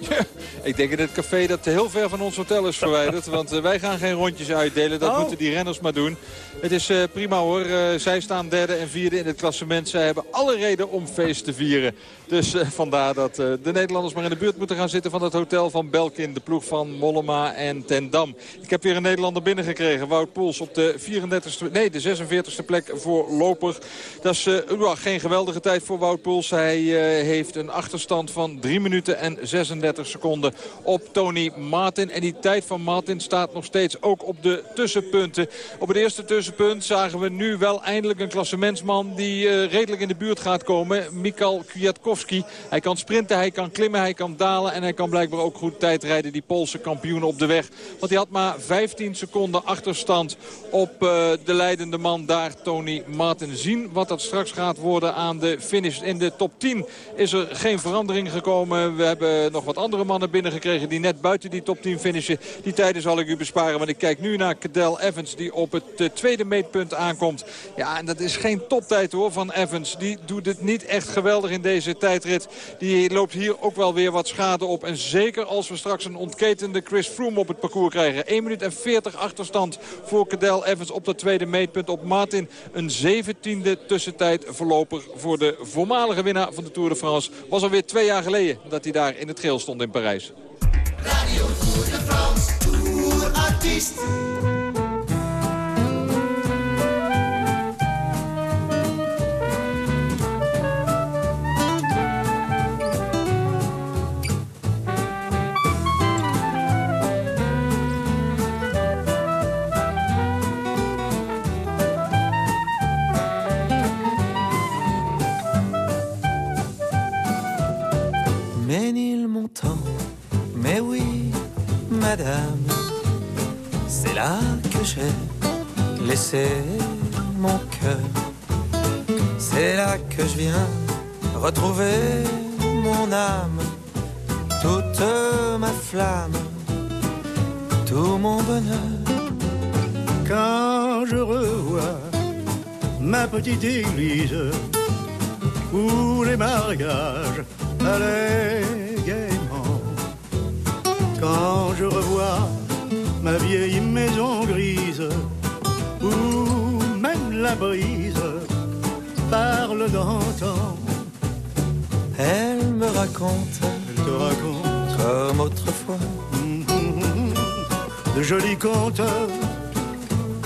S8: Ik denk in het café dat heel ver van ons hotel is verwijderd. Want uh, wij gaan geen rondjes uitdelen. Dat
S2: Oh.
S8: moeten die renners maar doen. Het is uh, prima hoor. Uh, zij staan derde en vierde in het klassement. Zij hebben alle reden om feest te vieren. Dus vandaar dat de Nederlanders maar in de buurt moeten gaan zitten van het hotel van Belkin. De ploeg van Mollema en Ten Dam. Ik heb weer een Nederlander binnengekregen. Wout Poels op de 34ste, nee de 46ste plek voorlopig. Dat is uh, geen geweldige tijd voor Wout Poels. Hij heeft een achterstand van 3 minuten en 36 34 seconden op Tony Martin. En die tijd van Martin staat nog steeds ook op de tussenpunten. Op het eerste tussenpunt zagen we nu wel eindelijk een klassementsman... die uh, redelijk in de buurt gaat komen. Mikal Kwiatkowski. Hij kan sprinten, hij kan klimmen, hij kan dalen... en hij kan blijkbaar ook goed tijdrijden, die Poolse kampioen op de weg. Want hij had maar 15 seconden achterstand op uh, de leidende man daar, Tony Martin. Zien wat dat straks gaat worden aan de finish. In de top 10 is er geen verandering gekomen. We hebben nog wat andere mannen binnengekregen die net buiten die top 10 finishen. Die tijden zal ik u besparen, want ik kijk nu naar Cadel Evans die op het uh, tweede meetpunt aankomt. Ja, en dat is geen toptijd hoor van Evans. Die doet het niet echt geweldig in deze tijdrit. Die loopt hier ook wel weer wat schade op. En zeker als we straks een ontketende Chris Froome op het parcours krijgen. 1 minuut en 40 achterstand voor Cadel Evans op dat tweede meetpunt op Martin. Een zeventiende tussentijd voorlopig voor de voormalige winnaar van de Tour de France. Was alweer twee jaar geleden dat hij daar in het geel stond in Parijs.
S21: Radio Tour de France, tourartiest.
S22: Ménilmontant, retrouver mon âme, toute ma flamme, tout mon bonheur.
S23: Quand je revois ma petite église où les mariages allaient de jolis contes.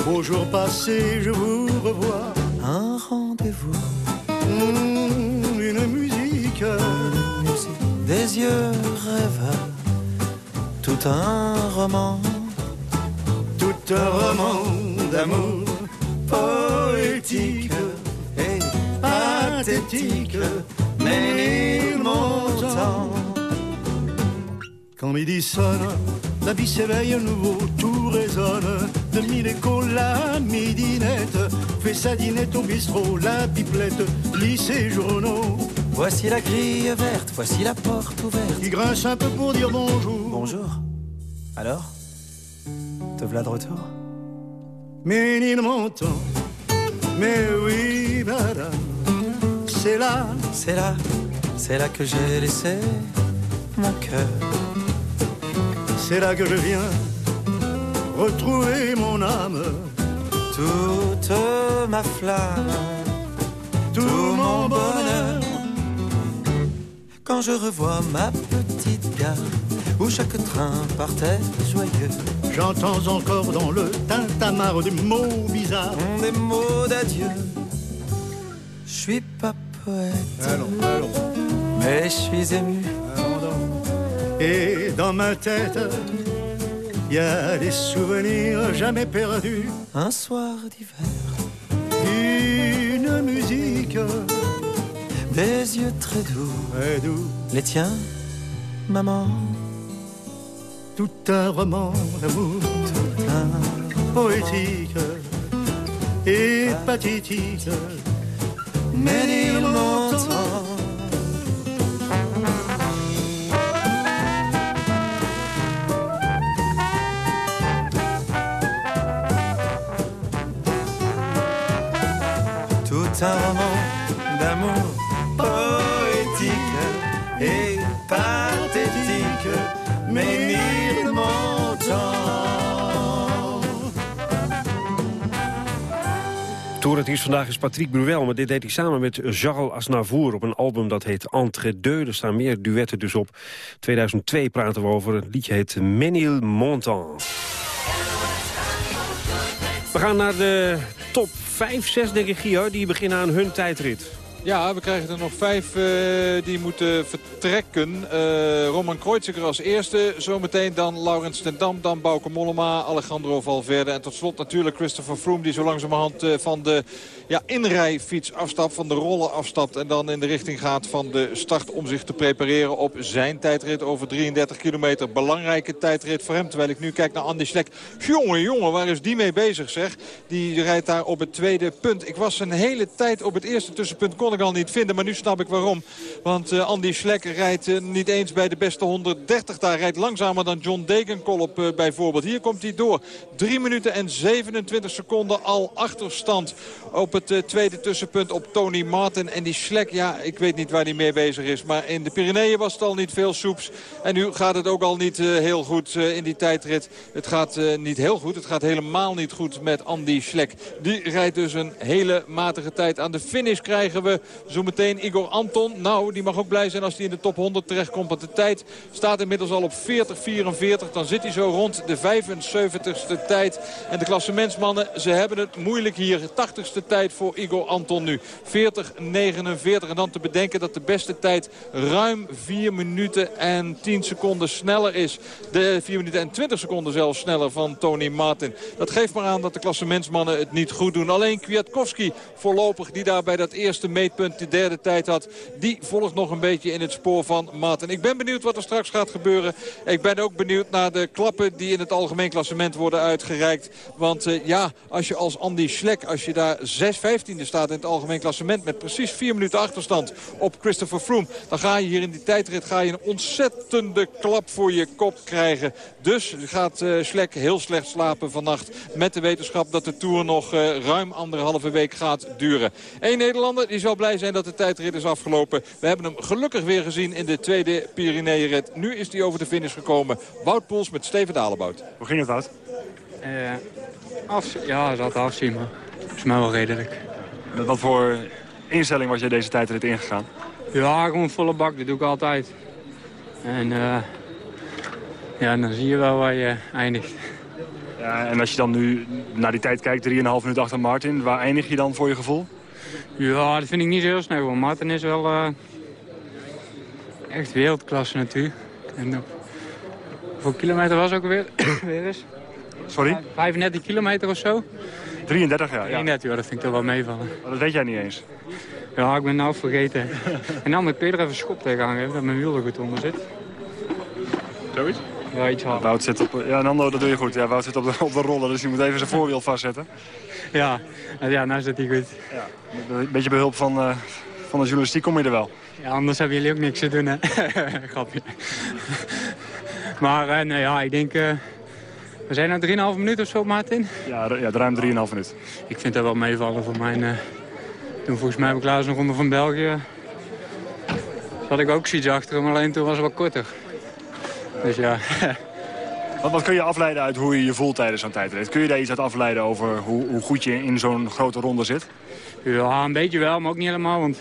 S23: Aux jours passés, je vous revois.
S22: un rendez-vous,
S23: Mmh, une musique,
S22: des yeux rêveurs, tout un roman,
S23: tout un roman d'amour. Poétique.
S22: Et
S23: pathétique, Quand midi sonne, la vie s'éveille à nouveau, tout résonne. De mille échos, la midinette fait sa dinette au bistrot, la pipelette lit ses journaux.
S22: Voici la grille verte, voici la porte ouverte.
S23: Il grince un peu pour dire bonjour.
S22: Bonjour. Alors Te voilà de retour?
S23: Mais il m'entend, mais oui, madame, c'est là,
S22: C'est là, c'est là que j'ai laissé mon cœur.
S23: C'est là que je viens retrouver mon âme,
S22: Toute ma flamme,
S23: tout mon bonheur.
S22: Quand je revois ma petite gare où chaque train partait joyeux.
S23: J'entends encore dans le tintamarre des mots bizarres.
S22: Des mots d'adieu. Je suis pas poète,
S23: Allons, allons,
S22: mais je suis ému.
S23: Et dans ma tête, il y a des souvenirs jamais perdus.
S22: Un soir d'hiver,
S23: Une musique
S22: des yeux très doux.
S23: très doux,
S22: Les tiens, maman,
S23: tout un roman d'amour
S22: un
S23: poétique et pathétique.
S22: mais il m'entend. Tout un d'amour poétique et pathétique, mais m'entend.
S2: Toerartiest vandaag is Patrick Bruel, maar dit deed hij samen met Charles Aznavour op een album dat heet Entre Deux. Er staan meer duetten dus op. 2002 praten we over. Het liedje heet Menil Montant. Gaan naar de top 5, 6 denk ik, Gio. Die beginnen aan hun tijdrit.
S8: Ja, we krijgen er nog vijf uh, die moeten vertrekken. Uh, Roman Kreuziger als eerste. Zometeen dan Laurens ten Dam, dan Bauke Mollema, Alejandro Valverde. En tot slot natuurlijk Christopher Froome die zo langzamerhand uh, van de ja, inrijfiets afstapt, van de rollen afstapt. En dan in de richting gaat van de start om zich te prepareren op zijn tijdrit over 33 kilometer. Belangrijke tijdrit voor hem. Terwijl ik nu kijk naar Andy Schlek. Jongen, jongen, waar is die mee bezig zeg? Die rijdt daar op het tweede punt. Ik was een hele tijd op het eerste tussenpunt kon ik al niet vinden. Maar nu snap ik waarom. Want uh, Andy Schlek rijdt uh, niet eens bij de beste 130 daar. Rijdt langzamer dan John Degenkolb uh, bijvoorbeeld. Hier komt hij door. 3 minuten en 27 seconden al achterstand het tweede tussenpunt op Tony Martin. En die Schlek, ja, ik weet niet waar hij mee bezig is. Maar in de Pyreneeën was het al niet veel soeps. En nu gaat het ook al niet heel goed in die tijdrit. Het gaat niet heel goed. Het gaat helemaal niet goed met Andy Schlek. Die rijdt dus een hele matige tijd. Aan de finish krijgen we zometeen Igor Anton. Nou, die mag ook blij zijn als hij in de top 100 terechtkomt. Want de tijd staat inmiddels al op 40-44. Dan zit hij zo rond de 75ste tijd. En de klassementsmannen, ze hebben het moeilijk hier. 80ste tijd voor Igor Anton nu. 40-49. En dan te bedenken dat de beste tijd ruim 4 minuten en 10 seconden sneller is. De 4 minuten en 20 seconden zelfs sneller van Tony Martin. Dat geeft maar aan dat de klassementsmannen het niet goed doen. Alleen Kwiatkowski voorlopig die daar bij dat eerste meetpunt de derde tijd had. Die volgt nog een beetje in het spoor van Martin. Ik ben benieuwd wat er straks gaat gebeuren. Ik ben ook benieuwd naar de klappen die in het algemeen klassement worden uitgereikt. Want uh, ja, als je als Andy Schlek, als je daar 6 15e staat in het algemeen klassement... met precies 4 minuten achterstand op Christopher Froome... dan ga je hier in die tijdrit ga je een ontzettende klap voor je kop krijgen. Dus gaat uh, Schlek heel slecht slapen vannacht met de wetenschap dat de Tour nog uh, ruim anderhalve week gaat duren. Eén Nederlander die zal blij zijn dat de tijdrit is afgelopen. We hebben hem gelukkig weer gezien in de tweede Pyreneeënrit. Nu is hij over de finish gekomen. Wout Poels met Steven Dalebout.
S24: Hoe ging het, Wout?
S25: Uh, af, ja, dat afzien, maar is mij wel redelijk.
S24: Met wat voor instelling was jij deze tijdrit ingegaan?
S25: Ja, gewoon volle bak. Dat doe ik altijd. En uh, ja, dan zie je wel waar je eindigt.
S24: Ja, en als je dan nu naar die tijd kijkt, 3,5 minuten achter Martin, waar eindig je dan voor je gevoel?
S25: Ja, dat vind ik niet zo heel snel. Want Martin is wel uh, echt wereldklasse natuurlijk. En, uh, hoeveel kilometer was ook weer, weer eens?
S24: Sorry?
S25: 35 kilometer of zo.
S24: 33 jaar, ja.
S25: 33, ja, dat vind ik toch wel meevallen.
S24: Maar dat weet jij niet eens?
S25: Ja, ik ben nou vergeten. en dan moet ik er even schop tegenaan geven, dat mijn wiel er goed onder zit.
S24: Zoiets?
S25: Ja, iets harder.
S24: Wout zit op... Ja, Nando, dat doe je goed. Ja, Wout zit op de, op de rollen, dus je moet even zijn voorwiel vastzetten.
S25: Ja, ja nou zit hij goed.
S24: Ja, een beetje behulp van, uh, van de journalistiek kom je er wel.
S25: Ja, anders hebben jullie ook niks te doen, hè. Grapje. maar uh, nee, ja, ik denk... Uh, we zijn nou 3,5 minuten of zo, Martin?
S24: Ja, ja ruim 3,5 minuten.
S25: Ik vind dat wel meevallen voor mijn... Uh, toen volgens mij heb ik laatst nog ronde van België. Zat ik ook zoiets achter hem, alleen toen was het wat korter. Dus ja.
S24: wat, wat kun je afleiden uit hoe je je voelt tijdens zo'n tijdrit? Kun je daar iets uit afleiden over hoe, hoe goed je in zo'n grote ronde zit?
S25: Ja, een beetje wel, maar ook niet helemaal. Want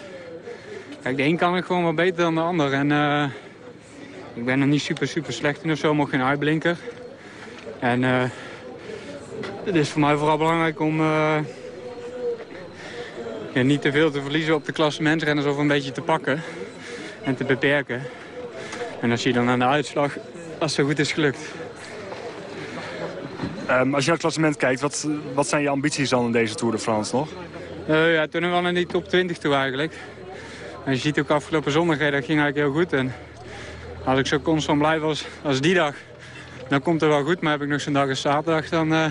S25: kijk, de een kan ik gewoon wel beter dan de ander. En uh, ik ben er niet super, super slecht in of zo, maar geen uitblinker. En uh, het is voor mij vooral belangrijk om uh, ja, niet te veel te verliezen op de klassementsrenners of een beetje te pakken en te beperken. En zie je dan aan de uitslag als het zo goed is gelukt.
S24: Um, als je naar het klassement kijkt, wat, wat zijn je ambities dan in deze Tour de France nog?
S25: Uh, ja, toen wel in die top 20 toe eigenlijk. En je ziet ook afgelopen zondag, dat ging eigenlijk heel goed. En als ik zo constant blij was als die dag, dan komt het wel goed. Maar heb ik nog zo'n dag als zaterdag, dan, uh,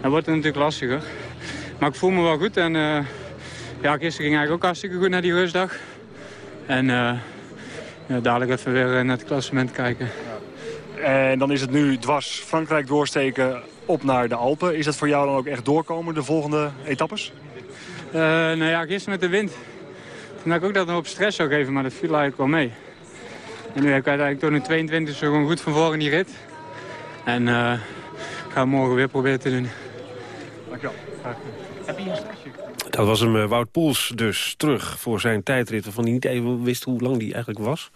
S25: dan wordt het natuurlijk lastiger. Maar ik voel me wel goed. En uh, ja, gisteren ging eigenlijk ook hartstikke goed naar die rustdag. En ja, dadelijk even weer naar het klassement kijken.
S24: En dan is het nu dwars Frankrijk doorsteken op naar de Alpen. Is dat voor jou dan ook echt doorkomen, de volgende etappes?
S25: Uh, nou ja, gisteren met de wind. Toen dacht ik ook dat het op stress zou geven, maar dat viel eigenlijk wel mee. En nu heb ik uiteindelijk toen een 22 zo gewoon goed van voren in die rit. En uh, ik ga morgen weer proberen te doen.
S24: Dankjewel.
S25: Heb je een?
S2: Dat was hem, uh, Wout Poels dus terug voor zijn tijdrit... waarvan hij niet even wist hoe lang die eigenlijk was.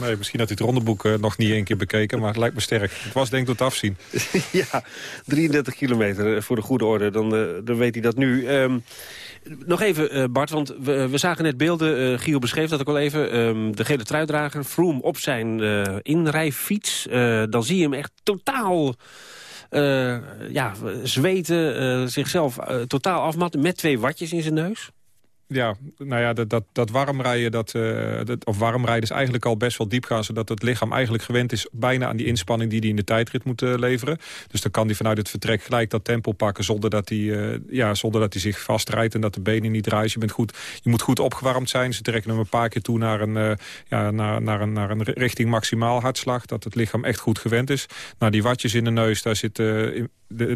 S11: Nee, misschien had hij het rondeboek uh, nog niet één keer bekeken, maar het lijkt me sterk. Het was denk ik tot afzien.
S2: ja, 33 kilometer voor de goede orde, dan, uh, dan weet hij dat nu. Um, nog even, uh, Bart, want we, we, zagen net beelden. Uh, Gio beschreef dat ook al even. Um, de gele truidrager, Froome op zijn uh, inrijfiets. dan zie je hem echt totaal... ja, zweten, zichzelf totaal afmatten met twee watjes in zijn neus
S11: ja, nou ja, dat, dat, dat warmrijden, dat, uh, dat, of warmrijden is eigenlijk al best wel diep gaan... zodat het lichaam eigenlijk gewend is bijna aan die inspanning die hij in de tijdrit moet uh, leveren. Dus dan kan hij vanuit het vertrek gelijk dat tempo pakken... zonder dat hij, uh, ja, zonder dat zich vastrijdt en dat de benen niet draaien. Dus je, bent goed, je moet goed opgewarmd zijn. Ze trekken hem een paar keer toe naar een, ja, naar, naar, een, naar een richting maximaal hartslag. Dat het lichaam echt goed gewend is. Nou, die watjes in de neus, daar zit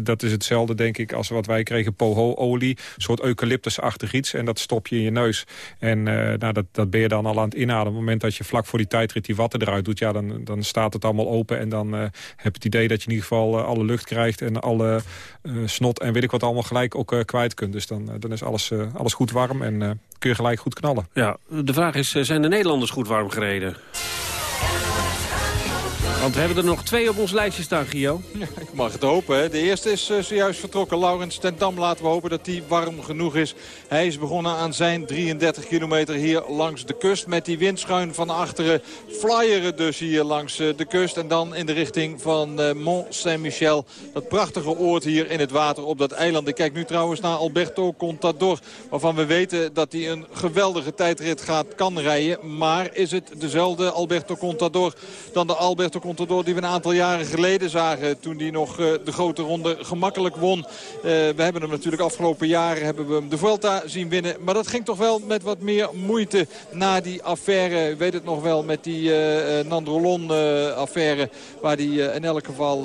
S11: dat is hetzelfde, denk ik, als wat wij kregen. Poho-olie, een soort eucalyptusachtig iets. En dat stop je in je neus. En uh, nou, dat, dat ben je dan al aan het inademen. Op het moment dat je vlak voor die tijdrit die watten eruit doet... Ja, dan, dan staat het allemaal open. En dan uh, heb je het idee dat je in ieder geval uh, alle lucht krijgt... en alle snot en weet ik wat allemaal gelijk ook kwijt kunt. Dus dan, dan is alles, alles goed warm en kun je gelijk goed knallen.
S2: Ja, de vraag is, zijn de Nederlanders goed warm gereden? Want we hebben er nog twee op ons lijstje staan, Gio.
S8: Ik mag het hopen. Hè. De eerste is uh, zojuist vertrokken. Laurens ten Dam laten we hopen dat hij warm genoeg is. Hij is begonnen aan zijn 33 kilometer hier langs de kust. Met die windschuin van achteren. Flyeren dus hier langs uh, de kust. En dan in de richting van uh, Mont Saint-Michel. Dat prachtige oord hier in het water op dat eiland. Ik kijk nu trouwens naar Alberto Contador. Waarvan we weten dat hij een geweldige tijdrit gaat kan rijden. Maar is het dezelfde Alberto Contador dan de Alberto Contador Contador die we een aantal jaren geleden zagen. Toen hij nog uh, de grote ronde gemakkelijk won. Uh, we hebben hem natuurlijk afgelopen jaren hebben we hem de Vuelta zien winnen. Maar dat ging toch wel met wat meer moeite na die affaire. U weet het nog wel met die uh, Nandrolon affaire. Waar die in elk geval...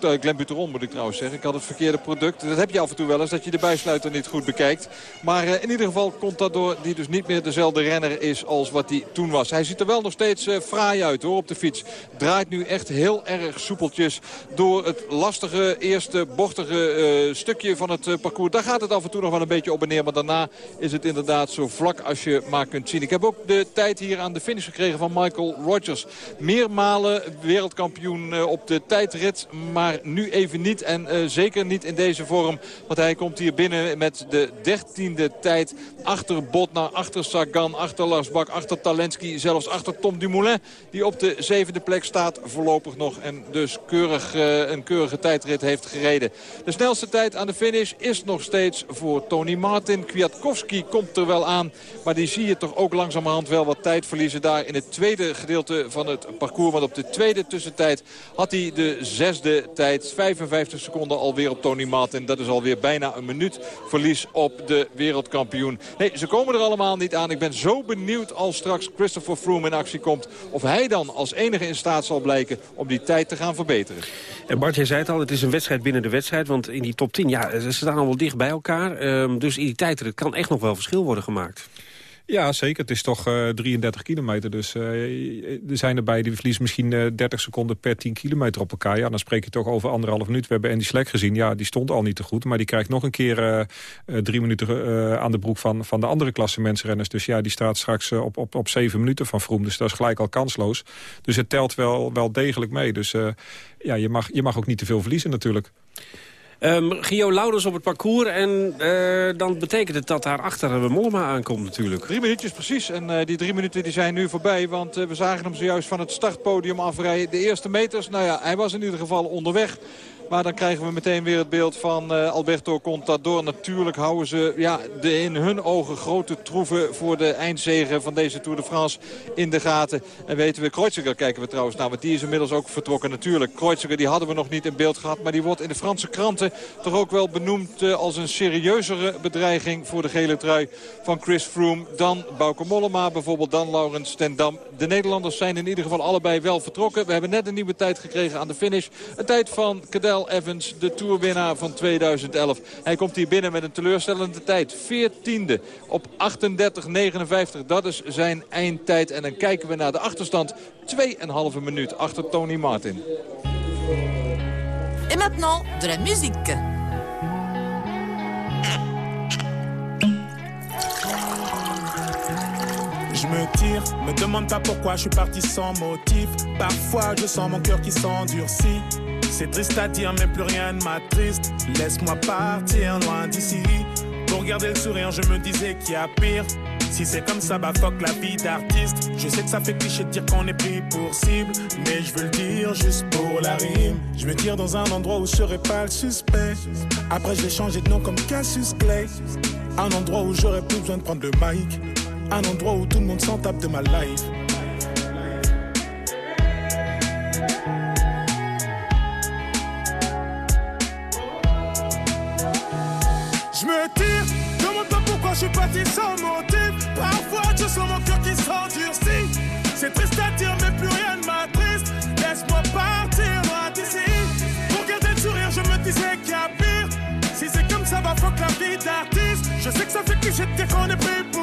S8: Glenn Buteron moet ik trouwens zeggen. Ik had het verkeerde product. Dat heb je af en toe wel eens dat je de bijsluiter niet goed bekijkt. Maar in ieder geval Contador die dus niet meer dezelfde renner is als wat hij toen was. Hij ziet er wel nog steeds fraai uit hoor op de fiets. Draait nu echt heel erg soepeltjes door het lastige eerste bochtige uh, stukje van het uh, parcours. Daar gaat het af en toe nog wel een beetje op en neer. Maar daarna is het inderdaad zo vlak als je maar kunt zien. Ik heb ook de tijd hier aan de finish gekregen van Michael Rogers. Meermalen wereldkampioen uh, op de tijdrit. Maar nu even niet. En zeker niet in deze vorm. Want hij komt hier binnen met de dertiende tijd. Achter Botna, achter Sagan, achter Lars Bak, achter Talensky. Zelfs achter Tom Dumoulin. Die op de zevende plek staat voorlopig nog. En dus keurig, uh, een keurige tijdrit heeft gereden. De snelste tijd aan de finish is nog steeds voor Tony Martin. Kwiatkowski komt er wel aan. Maar die zie je toch ook langzamerhand wel wat tijd verliezen daar in het tweede gedeelte van het parcours. Want op de tweede tussentijd had hij de zesde tijd. 55 seconden alweer op Tony Martin. Dat is alweer bijna een minuut verlies op de wereldkampioen. Nee, ze komen er allemaal niet aan. Ik ben zo benieuwd als straks Christopher Froome in actie komt. Of hij dan als enige in staat zal om die tijd te gaan verbeteren.
S2: En Bart, jij zei het al, het is een wedstrijd binnen de wedstrijd. Want in die top 10, ja, ze staan allemaal dicht bij elkaar. Um, dus in die tijd, er kan echt nog wel verschil worden gemaakt.
S11: Ja, zeker. Het is toch uh, 33 kilometer. Dus uh, er zijn erbij die verliezen misschien uh, 30 seconden per 10 kilometer op elkaar. Ja, dan spreek je toch over anderhalf minuut. We hebben Andy Slek gezien. Ja, die stond al niet te goed. Maar die krijgt nog een keer drie minuten aan de broek van, van de andere klasse mensenrenners. Dus ja, die staat straks op, op, op zeven minuten van Vroom. Dus dat is gelijk al kansloos. Dus het telt wel, wel degelijk mee. Dus ja, je mag, je mag ook niet te veel verliezen natuurlijk.
S2: Um, Gio Louders op het parcours. En uh, dan betekent het dat daarachter Mollema aankomt natuurlijk.
S8: Drie minuutjes precies. En uh, die drie minuten die zijn nu voorbij. Want uh, we zagen hem zojuist van het startpodium afrijden. De eerste meters, nou ja, hij was in ieder geval onderweg. Maar dan krijgen we meteen weer het beeld van uh, Alberto Contador. Natuurlijk houden ze ja, de in hun ogen grote troeven voor de eindzegen van deze Tour de France in de gaten. En weten we, Kreuziger kijken we trouwens naar, want die is inmiddels ook vertrokken natuurlijk. Kreuziger die hadden we nog niet in beeld gehad, maar die wordt in de Franse kranten toch ook wel benoemd uh, als een serieuzere bedreiging voor de gele trui van Chris Froome dan Bauke Mollema bijvoorbeeld, dan Laurens ten Dam. De Nederlanders zijn in ieder geval allebei wel vertrokken. We hebben net een nieuwe tijd gekregen aan de finish. Een tijd van Cadel Evans, de toerwinnaar van 2011. Hij komt hier binnen met een teleurstellende tijd. 14e op 38.59. Dat is zijn eindtijd. En dan kijken we naar de achterstand. 2,5 minuut achter Tony Martin.
S26: En maintenant de la musique.
S27: je me tire. Me demande pas pourquoi je suis parti sans motif. Parfois je sens mon cœur qui s'endurcit. C'est triste à dire, mais plus rien ne m'attriste. Laisse-moi partir loin d'ici. Pour garder le sourire, je me disais qu'il y a pire. Si c'est comme ça, bah fuck la vie d'artiste. Je sais que ça fait cliché de dire qu'on est pris pour cible. Mais je veux le dire juste pour la rime. Je me tire dans un endroit où je serai pas le suspect. Après, je vais changer de nom comme Cassius Clay. Un endroit où j'aurais plus besoin de prendre le mic. Un endroit où tout le monde s'en tape de ma life. Je me tire, demande pas pourquoi je suis parti sans motif. Parfois je sens mon cœur qui s'endurcit. C'est triste à dire, mais plus rien ne m'attriste. Laisse-moi partir loin d'ici. Pour garder le sourire, je me disais qu'il y a pire. Si c'est comme ça, va fuck la vie d'artiste. Je sais que ça fait cliché de dire qu'on est pris pour.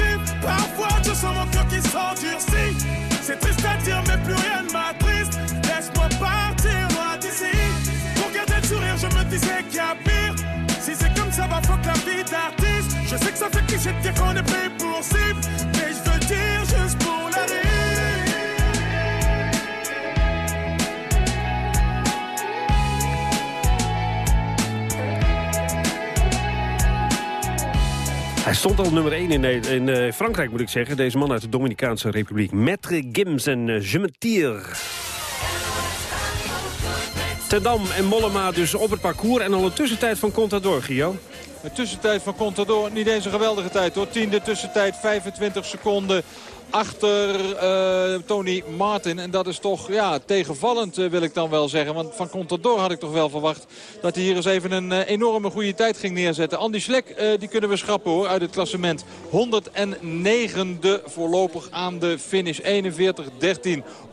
S27: C'est triste à dire, mais plus rien ne m'attriste. Laisse-moi partir loin d'ici. Pour garder le sourire, je me disais qu'il y a pire. Si c'est comme ça, va fuck la vie d'artiste. Je sais que ça fait cliché de dire qu'on est pris pour cible.
S2: Hij stond al nummer 1 in, in eh, Frankrijk, moet ik zeggen. Deze man uit de Dominicaanse Republiek. Maître Gims en uh, Je me tire. Tendam en Mollema dus op het parcours. En al een tussentijd van Contador, Gio.
S8: De tussentijd van Contador, niet eens een geweldige tijd hoor. Tiende tussentijd, 25 seconden achter eh, Tony Martin. En dat is toch ja, tegenvallend eh, wil ik dan wel zeggen. Want van Contador had ik toch wel verwacht dat hij hier eens even een eh, enorme goede tijd ging neerzetten. Andy eh, die kunnen we schrappen hoor uit het klassement. 109e voorlopig aan de finish. 41-13.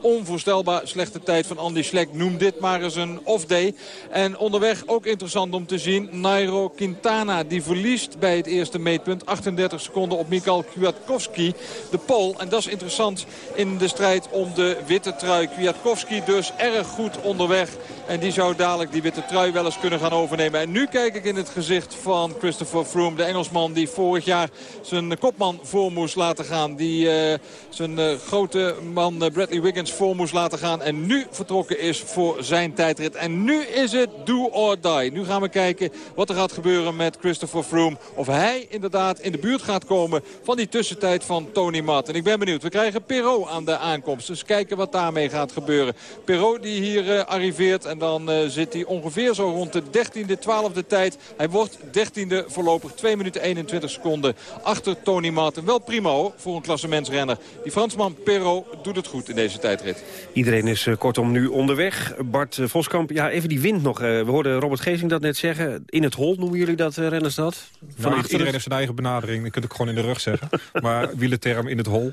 S8: Onvoorstelbaar slechte tijd van Andy Slek. Noem dit maar eens een off-day. En onderweg ook interessant om te zien. Nairo Quintana die verliest bij het eerste meetpunt. 38 seconden op Mikhail Kwiatkowski, de Pool. En dat is interessant in de strijd om de witte trui. Kwiatkowski dus erg goed onderweg. En die zou dadelijk die witte trui wel eens kunnen gaan overnemen. En nu kijk ik in het gezicht van Christopher Froome. De Engelsman die vorig jaar zijn kopman voor moest laten gaan. Die eh, zijn eh, grote man eh, Bradley Wiggins voor moest laten gaan. En nu vertrokken is voor zijn tijdrit. En nu is het do or die. Nu gaan we kijken wat er gaat gebeuren met Christopher Froome. Of hij inderdaad in de buurt gaat komen van die tussentijd van Tony Martin. Ik ben ben benieuwd. We krijgen Perrault aan de aankomst. Dus kijken wat daarmee gaat gebeuren. Perrault die hier uh, arriveert. En dan uh, zit hij ongeveer zo rond de 13e, 12e tijd. Hij wordt 13e voorlopig. 2 minuten 21 seconden achter Tony Martin. Wel prima hoor, voor een klassementsrenner. Die Fransman Perrault doet het goed in deze tijdrit.
S2: Iedereen is uh, kortom nu onderweg. Bart Voskamp, ja even die wind nog. we hoorden Robert Geesing dat net zeggen. In het hol noemen jullie dat, renners dat?
S11: Van nou, iedereen heeft zijn eigen benadering. Dat kun ik gewoon in de rug zeggen. maar wielerterm in het hol.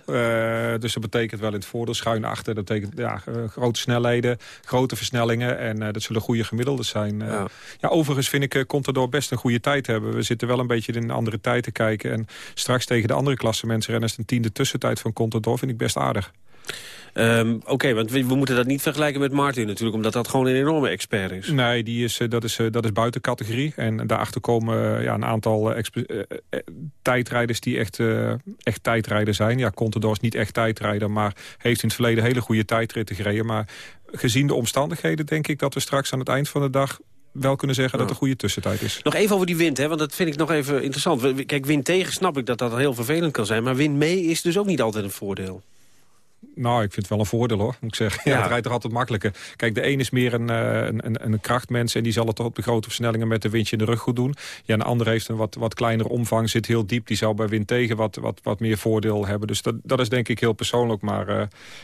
S11: Dus dat betekent wel in het voordeel schuin achter. Dat betekent ja, grote snelheden, grote versnellingen. En dat zullen goede gemiddelden zijn. Ja. ja. overigens vind ik Contador best een goede tijd hebben. We zitten wel een beetje in een andere tijd te kijken. En straks tegen de andere klassementsrenners... een tiende tussentijd van Contador vind ik best aardig.
S2: Um, Oké, want we, we, moeten dat niet vergelijken met Martin natuurlijk... omdat dat gewoon een enorme expert is.
S11: Nee, die is, dat, is, dat is buiten categorie. En daarachter komen ja, een aantal tijdrijders die echt, echt tijdrijder zijn. Ja, Contador is niet echt tijdrijder... maar heeft in het verleden hele goede tijdritten gereden. Maar gezien de omstandigheden denk ik dat we straks aan het eind van de dag wel kunnen zeggen dat het een goede tussentijd is.
S2: Nog even over die wind, hè, want dat vind ik nog even interessant. Kijk, wind tegen snap ik dat dat heel vervelend kan zijn... maar wind mee is dus ook niet altijd een voordeel.
S11: Nou, ik vind het wel een voordeel hoor, moet ik zeggen. Ja, het rijdt er altijd makkelijker. Kijk, de een is meer een, een, een, een krachtmens... en die zal het op de grote versnellingen met de windje in de rug goed doen. Ja, een ander heeft een wat, wat kleinere omvang, zit heel diep. Die zou bij wind tegen wat, wat, wat meer voordeel hebben. Dus dat, dat is denk ik heel persoonlijk. Maar uh,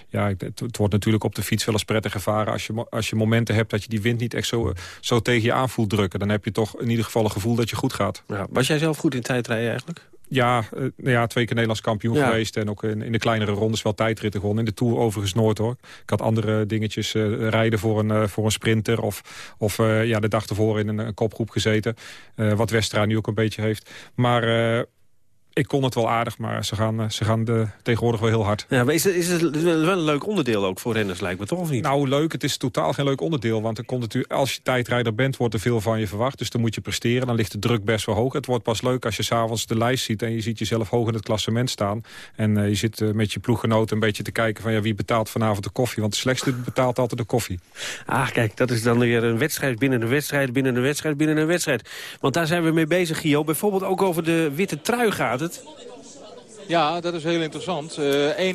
S11: ja, het, het, wordt natuurlijk op de fiets wel eens prettig gevaren... als je, als je momenten hebt dat je die wind niet echt zo, zo tegen je aan voelt drukken. Dan heb je toch in ieder geval een gevoel dat je goed gaat.
S2: Ja, was jij zelf goed in tijdrijden eigenlijk?
S11: Ja, uh, ja, twee keer Nederlands kampioen ja. geweest. En ook in, in, de kleinere rondes wel tijdritten gewonnen. In de Tour overigens nooit hoor. Ik had andere dingetjes uh, rijden voor een, uh, voor een sprinter. Of, of ja, de dag ervoor in een, een kopgroep gezeten. wat Westra nu ook een beetje heeft. Maar ik kon het wel aardig, maar ze gaan, eh, ze gaan de, tegenwoordig wel heel hard.
S2: Ja, maar is het, is het wel een leuk onderdeel ook voor renners, lijkt me toch, of niet?
S11: Nou, leuk. Het is totaal geen leuk onderdeel. Want er komt natuurlijk, als je tijdrijder bent, wordt er veel van je verwacht. Dus dan moet je presteren. Dan ligt de druk best wel hoog. Het wordt pas leuk als je s'avonds de lijst ziet... en je ziet jezelf hoog in het klassement staan. En uh, je zit uh, met je ploeggenoten een beetje te kijken... van ja, wie betaalt vanavond de koffie? Want de slechtste betaalt altijd de koffie.
S2: Ah, kijk, dat is dan weer een wedstrijd binnen een wedstrijd... binnen een wedstrijd binnen een wedstrijd. Want daar zijn we mee bezig, Gio. Bijvoorbeeld ook over de witte trui gaat
S8: Ja, dat is heel interessant. Uh,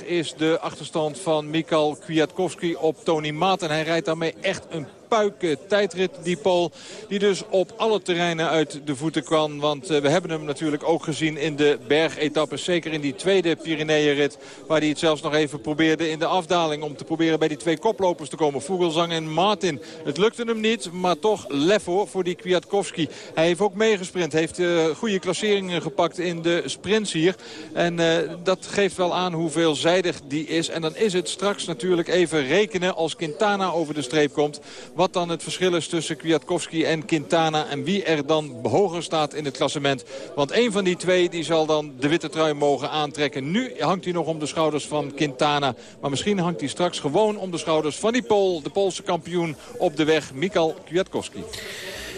S8: 1.31 is de achterstand van Mikal Kwiatkowski op Tony Maat. En hij rijdt daarmee echt een puik tijdrit, die Pool. Die dus op alle terreinen uit de voeten kwam. Want uh, we hebben hem natuurlijk ook gezien in de bergetappes. Zeker in die tweede Pyreneeënrit. Waar hij het zelfs nog even probeerde in de afdaling. Om te proberen bij die twee koplopers te komen. Vogelsang en Martin. Het lukte hem niet. Maar toch lef hoor voor die Kwiatkowski. Hij heeft ook meegesprint. Heeft uh, goede klasseringen gepakt in de sprints hier. En uh, dat geeft wel aan hoe veelzijdig die is. En dan is het straks natuurlijk even rekenen als Quintana over de streep komt wat dan het verschil is tussen Kwiatkowski en Quintana. En wie er dan hoger staat in het klassement. Want een van die twee die zal dan de witte trui mogen aantrekken. Nu hangt hij nog om de schouders van Quintana. Maar misschien hangt hij straks gewoon om de schouders van die Pool. De Poolse kampioen op de weg, Mikal Kwiatkowski.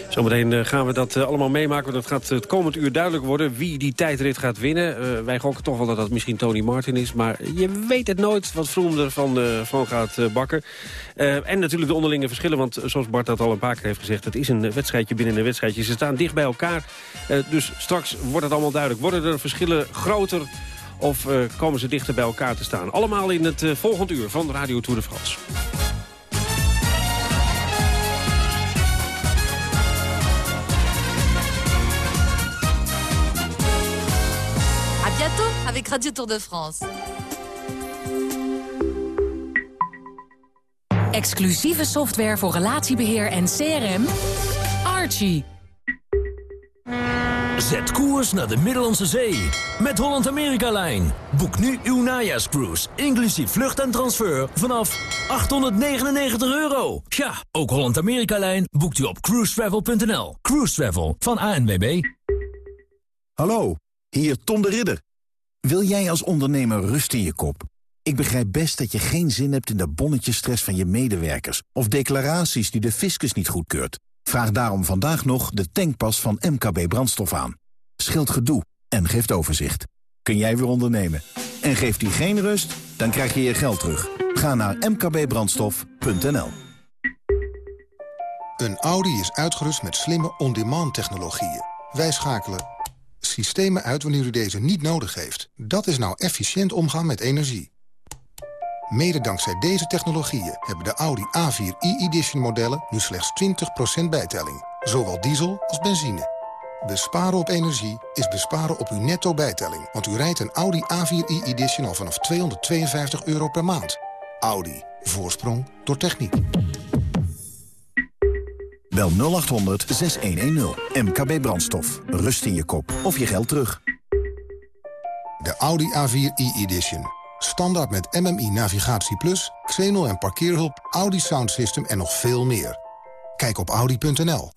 S2: Zometeen eh, gaan we dat eh, allemaal meemaken. Dat gaat het komend uur duidelijk worden wie die tijdrit gaat winnen. Uh, wij gokken toch wel dat dat misschien Tony Martin is. Maar je weet het nooit wat Vroom ervan van gaat bakken. en natuurlijk de onderlinge verschillen. Want zoals Bart dat al een paar keer heeft gezegd... het is een wedstrijdje binnen een wedstrijdje. Ze staan dicht bij elkaar. dus straks wordt het allemaal duidelijk. Worden er verschillen groter... Of komen ze dichter bij elkaar te staan? Allemaal in het volgende uur van Radio Tour de France.
S28: Avec Radio Tour de France.
S26: Exclusieve software voor relatiebeheer en CRM. Archie.
S10: Zet koers naar de Middellandse Zee. Met Holland-Amerika-lijn. Boek nu uw najaarscruise, inclusief vlucht en transfer, vanaf 899 euro. Ja, ook Holland-Amerika-lijn boekt u op cruisetravel.nl. Cruise Travel van ANWB.
S29: Hallo, hier Tom de Ridder. Wil jij als ondernemer rust in je kop? Ik begrijp best dat je geen zin hebt in de bonnetjesstress van je medewerkers... of declaraties die de fiscus niet goedkeurt. Vraag daarom vandaag nog de tankpas van MKB Brandstof aan. Scheelt gedoe en geeft overzicht. Kun jij weer ondernemen? En geeft die geen rust? Dan krijg je je geld terug. Ga naar mkbbrandstof.nl
S30: Een Audi is uitgerust met slimme on-demand technologieën. Wij schakelen systemen uit wanneer u deze niet nodig heeft. Dat is nou efficiënt omgaan met energie. Mede dankzij deze technologieën hebben de Audi A4 e-edition modellen nu slechts 20% bijtelling. Zowel diesel als benzine. Besparen op energie is besparen op uw netto bijtelling. Want u rijdt een Audi A4 e-edition al vanaf 252 euro per maand. Audi. Voorsprong door techniek.
S29: Bel 0800 6110. MKB Brandstof. Rust in je kop of je geld terug.
S30: De Audi A4 e-edition. Standaard met MMI Navigatie Plus, Xenol en parkeerhulp, Audi Sound System en nog veel meer. Kijk op audi.nl.